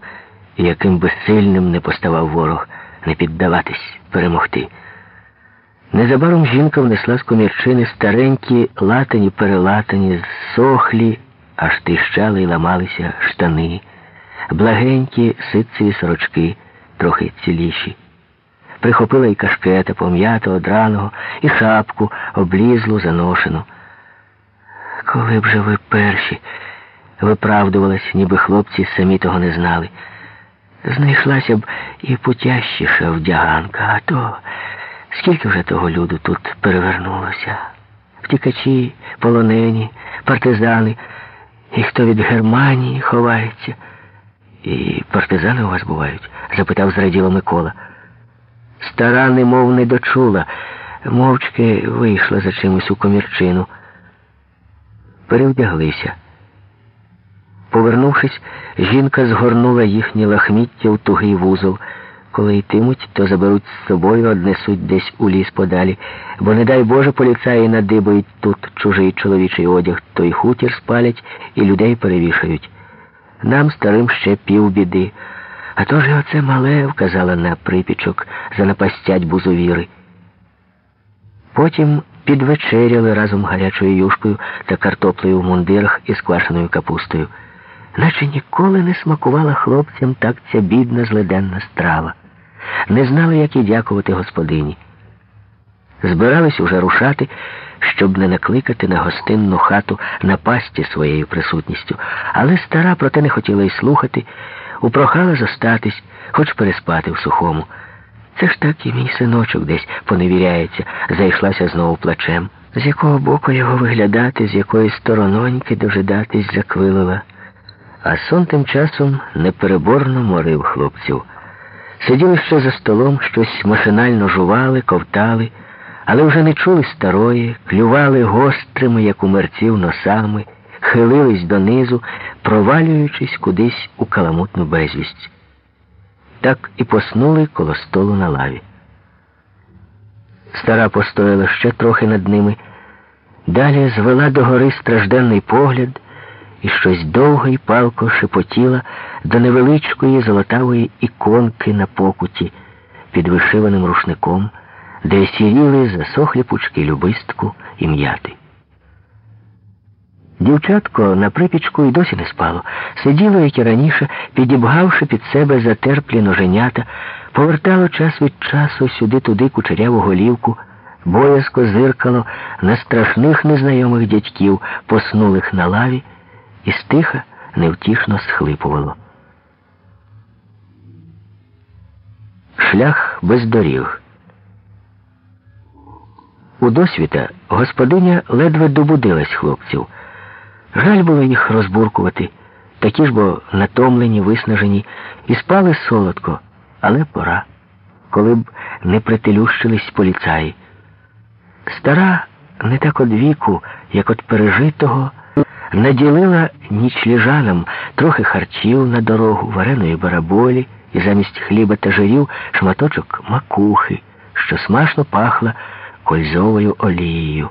і яким би сильним не поставав ворог, не піддаватись, перемогти. Незабаром жінка внесла з комірчини старенькі, латані, перелатані, сохлі, аж тріщали й ламалися штани, благенькі ситцеві сорочки, трохи ціліші. Прихопила й кашкета, пом'ятого, драного, і шапку, облізлу, заношену. Коли б же ви перші, виправдувалась, ніби хлопці самі того не знали. Знайшлася б і путящіша вдяганка, а то скільки вже того люду тут перевернулося. Втікачі, полонені, партизани, і хто від Германії ховається. І партизани у вас бувають? запитав зраділо Микола. Стара, немов не дочула, мовчки вийшла за чимось у комірчину. Перевдяглися. Повернувшись, жінка згорнула їхні лахміття в тугий вузол. Коли йтимуть, то заберуть з собою, однесуть десь у ліс подалі, бо, не дай Боже, поліцаї надибають тут чужий чоловічий одяг, то й хутір спалять і людей перевішають. Нам, старим, ще півбіди. А то ж оце мале, вказала на припічок, занапастять бузовіри. Потім підвечеряли разом гарячою юшкою та картоплею в мундирах із квашеною капустою. Наче ніколи не смакувала хлопцям так ця бідна зледенна страва. Не знали, як і дякувати господині. Збирались уже рушати, щоб не накликати на гостинну хату напасті своєю присутністю, але стара проте не хотіла й слухати, упрохала зостатись, хоч переспати в сухому. Це ж так і мій синочок десь поневіряється, зайшлася знову плачем. З якого боку його виглядати, з якої сторононьки дожидатись заквилила. А сон тим часом непереборно морив хлопців. Сиділи ще за столом, щось машинально жували, ковтали, але вже не чули старої, клювали гострими, як у мерців, носами, хилились донизу, провалюючись кудись у каламутну безвість. Так і поснули коло столу на лаві. Стара постояла ще трохи над ними, далі звела догори стражденний погляд і щось довго й палко шепотіла до невеличкої золотавої іконки на покуті під вишиваним рушником, де сіріли засохлі пучки любистку і м'яти. Дівчатко на припічку й досі не спало. Сиділо, як і раніше, підібгавши під себе затерплі ноженята, повертало час від часу сюди-туди кучеряву голівку, боязко зиркало на страшних незнайомих дядьків, поснулих на лаві, і стиха невтішно схлипувало. Шлях без доріг. У досвіта господиня ледве добудилась хлопців. Жаль було їх розбуркувати, такі ж бо натомлені, виснажені, і спали солодко, але пора, коли б не прителющились поліцаї. Стара не так од віку, як от пережитого, наділила нічліжанам трохи харчів на дорогу, вареної бараболі і замість хліба та жирів шматочок макухи, що смачно пахла кользовою олією.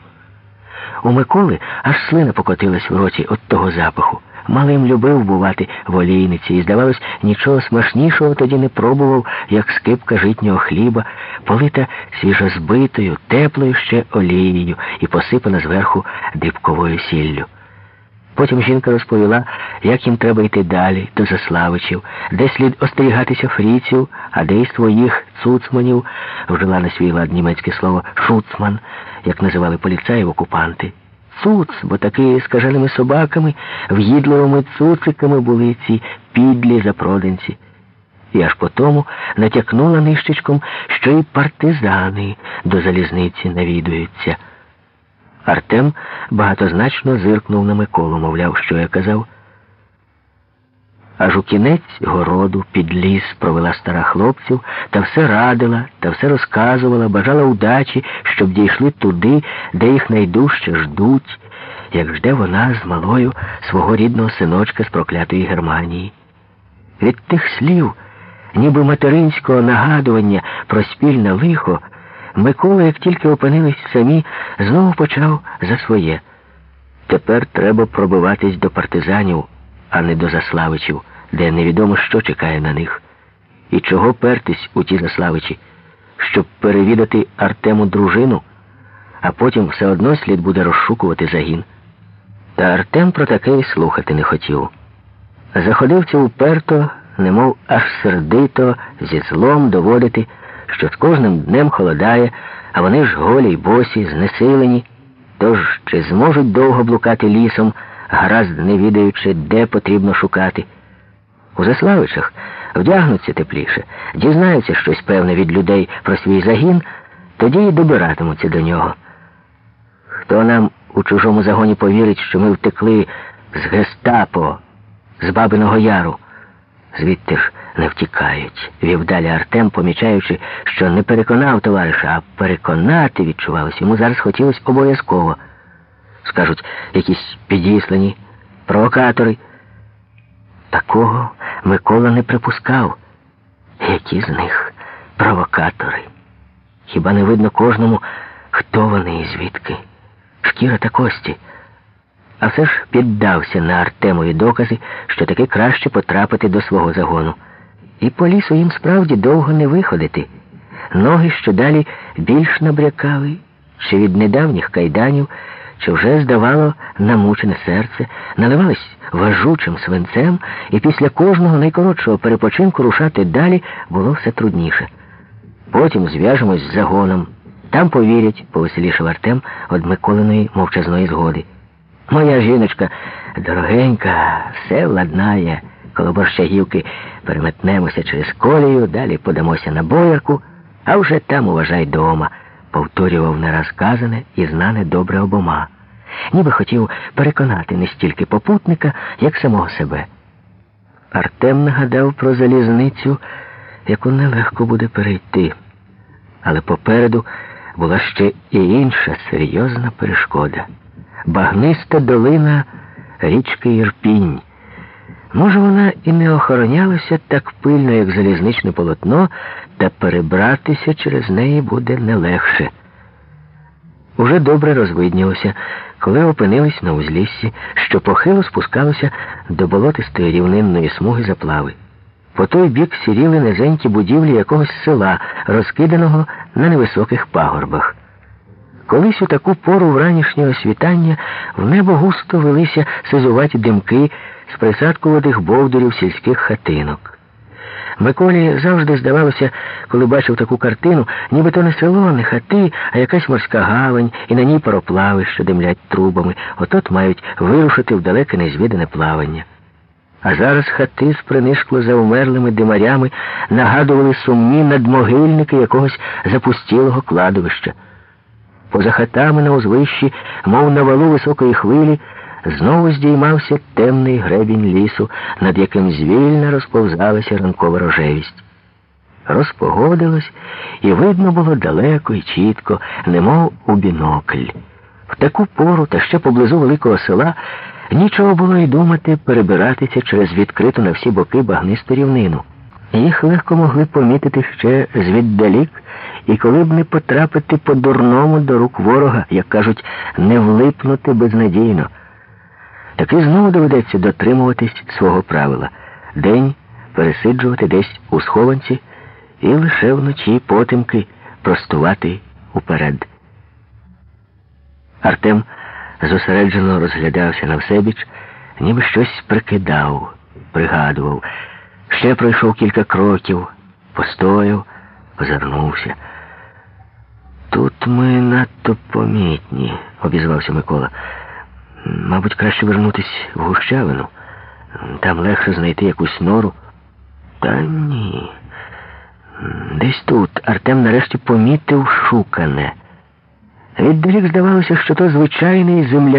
У Миколи аж слина покотилась в роті від того запаху. Малим любив бувати в олійниці, і, здавалось, нічого смачнішого тоді не пробував, як скипка житнього хліба, полита свіжозбитою, теплою ще олією і посипана зверху дибковою сіллю. Потім жінка розповіла, як їм треба йти далі, до Заславичів, де слід остерігатися фріців, а де й своїх цуцманів, вжила на свій лад німецьке слово шуцман, як називали поліцаїв окупанти. Цуц, бо таки скаженими собаками, в'їдливими цуциками були ці підлі запроданці. І аж по тому натякнула нищечком, що й партизани до залізниці навідуються. Артем багатозначно зиркнув на Миколу, мовляв, що я казав. Аж у кінець городу під ліс провела стара хлопців та все радила, та все розказувала, бажала удачі, щоб дійшли туди, де їх найдужче ждуть, як жде вона з малою свого рідного синочка з проклятої Германії. Від тих слів, ніби материнського нагадування про спільне лихо. Микола, як тільки опинились самі, знову почав за своє. Тепер треба пробиватись до партизанів, а не до Заславичів, де невідомо, що чекає на них. І чого пертись у ті Заславичі, щоб перевідати Артему дружину, а потім все одно слід буде розшукувати загін. Та Артем про таке й слухати не хотів. Заходився уперто, немов аж сердито, зі злом доводити що з кожним днем холодає, а вони ж голі й босі, знесилені. Тож чи зможуть довго блукати лісом, гаразд не відаючи, де потрібно шукати? У Заславичах вдягнуться тепліше, дізнаються щось певне від людей про свій загін, тоді й добиратимуться до нього. Хто нам у чужому загоні повірить, що ми втекли з гестапо, з Бабиного Яру? Звідти ж не втікають, вів далі Артем, помічаючи, що не переконав товариша, а переконати відчувалося. Йому зараз хотілося обов'язково. Скажуть, якісь підіслані, провокатори. Такого Микола не припускав. Які з них провокатори? Хіба не видно кожному, хто вони і звідки? Шкіра та кості а все ж піддався на Артемові докази, що таки краще потрапити до свого загону. І по лісу їм справді довго не виходити. Ноги що далі більш набрякали, чи від недавніх кайданів, чи вже, здавало, намучене серце, наливались важучим свинцем, і після кожного найкоротшого перепочинку рушати далі було все трудніше. Потім зв'яжемось з загоном. Там повірять, повеселішав Артем од Миколиної мовчазної згоди. Моя жіночка дорогенька, все владнає. Коло борщагівки переметнемося через колію, далі подамося на боярку, а вже там уважай дома, повторював нараз казане і знане добре обома. Ніби хотів переконати не стільки попутника, як самого себе. Артем нагадав про залізницю, яку нелегко буде перейти. Але попереду була ще і інша серйозна перешкода багниста долина річки Єрпінь. Може, вона і не охоронялася так пильно, як залізничне полотно, та перебратися через неї буде не легше. Уже добре розвиднілося, коли опинились на узліссі, що похило спускалося до болотистої рівнинної смуги заплави. По той бік сіріли низенькі будівлі якогось села, розкиданого на невисоких пагорбах. Колись у таку пору вранішнього світання в небо густо велися сизуваті димки з присадкуватих бовдурів сільських хатинок. Миколі завжди здавалося, коли бачив таку картину, ніби то не село, не хати, а якась морська гавань, і на ній пароплави, що димлять трубами, отот мають вирушити в далеке незвідане плавання. А зараз хати з принишкло заумерлими димарями нагадували сумні надмогильники якогось запустілого кладовища. Поза хатами на узвищі, мов на валу високої хвилі, знову здіймався темний гребінь лісу, над яким звільно розповзалася ранкова рожевість. Розпогодилось, і видно було далеко і чітко, немов у бінокль. В таку пору, та ще поблизу великого села, нічого було й думати перебиратися через відкриту на всі боки багнисту рівнину. Їх легко могли помітити ще звіддалік, і коли б не потрапити по-дурному до рук ворога, як кажуть, не влипнути безнадійно. Таки знову доведеться дотримуватись свого правила день пересиджувати десь у схованці і лише вночі потемки простувати уперед. Артем зосереджено розглядався на всебіч, ніби щось прикидав, пригадував. Ще пройшов кілька кроків, постояв, озирнувся. Тут ми надто помітні, обізвався Микола. Мабуть, краще вернутись в гущавину. Там легше знайти якусь нору. Та ні. Десь тут Артем нарешті помітив шукане. Віддалік здавалося, що то звичайний земля.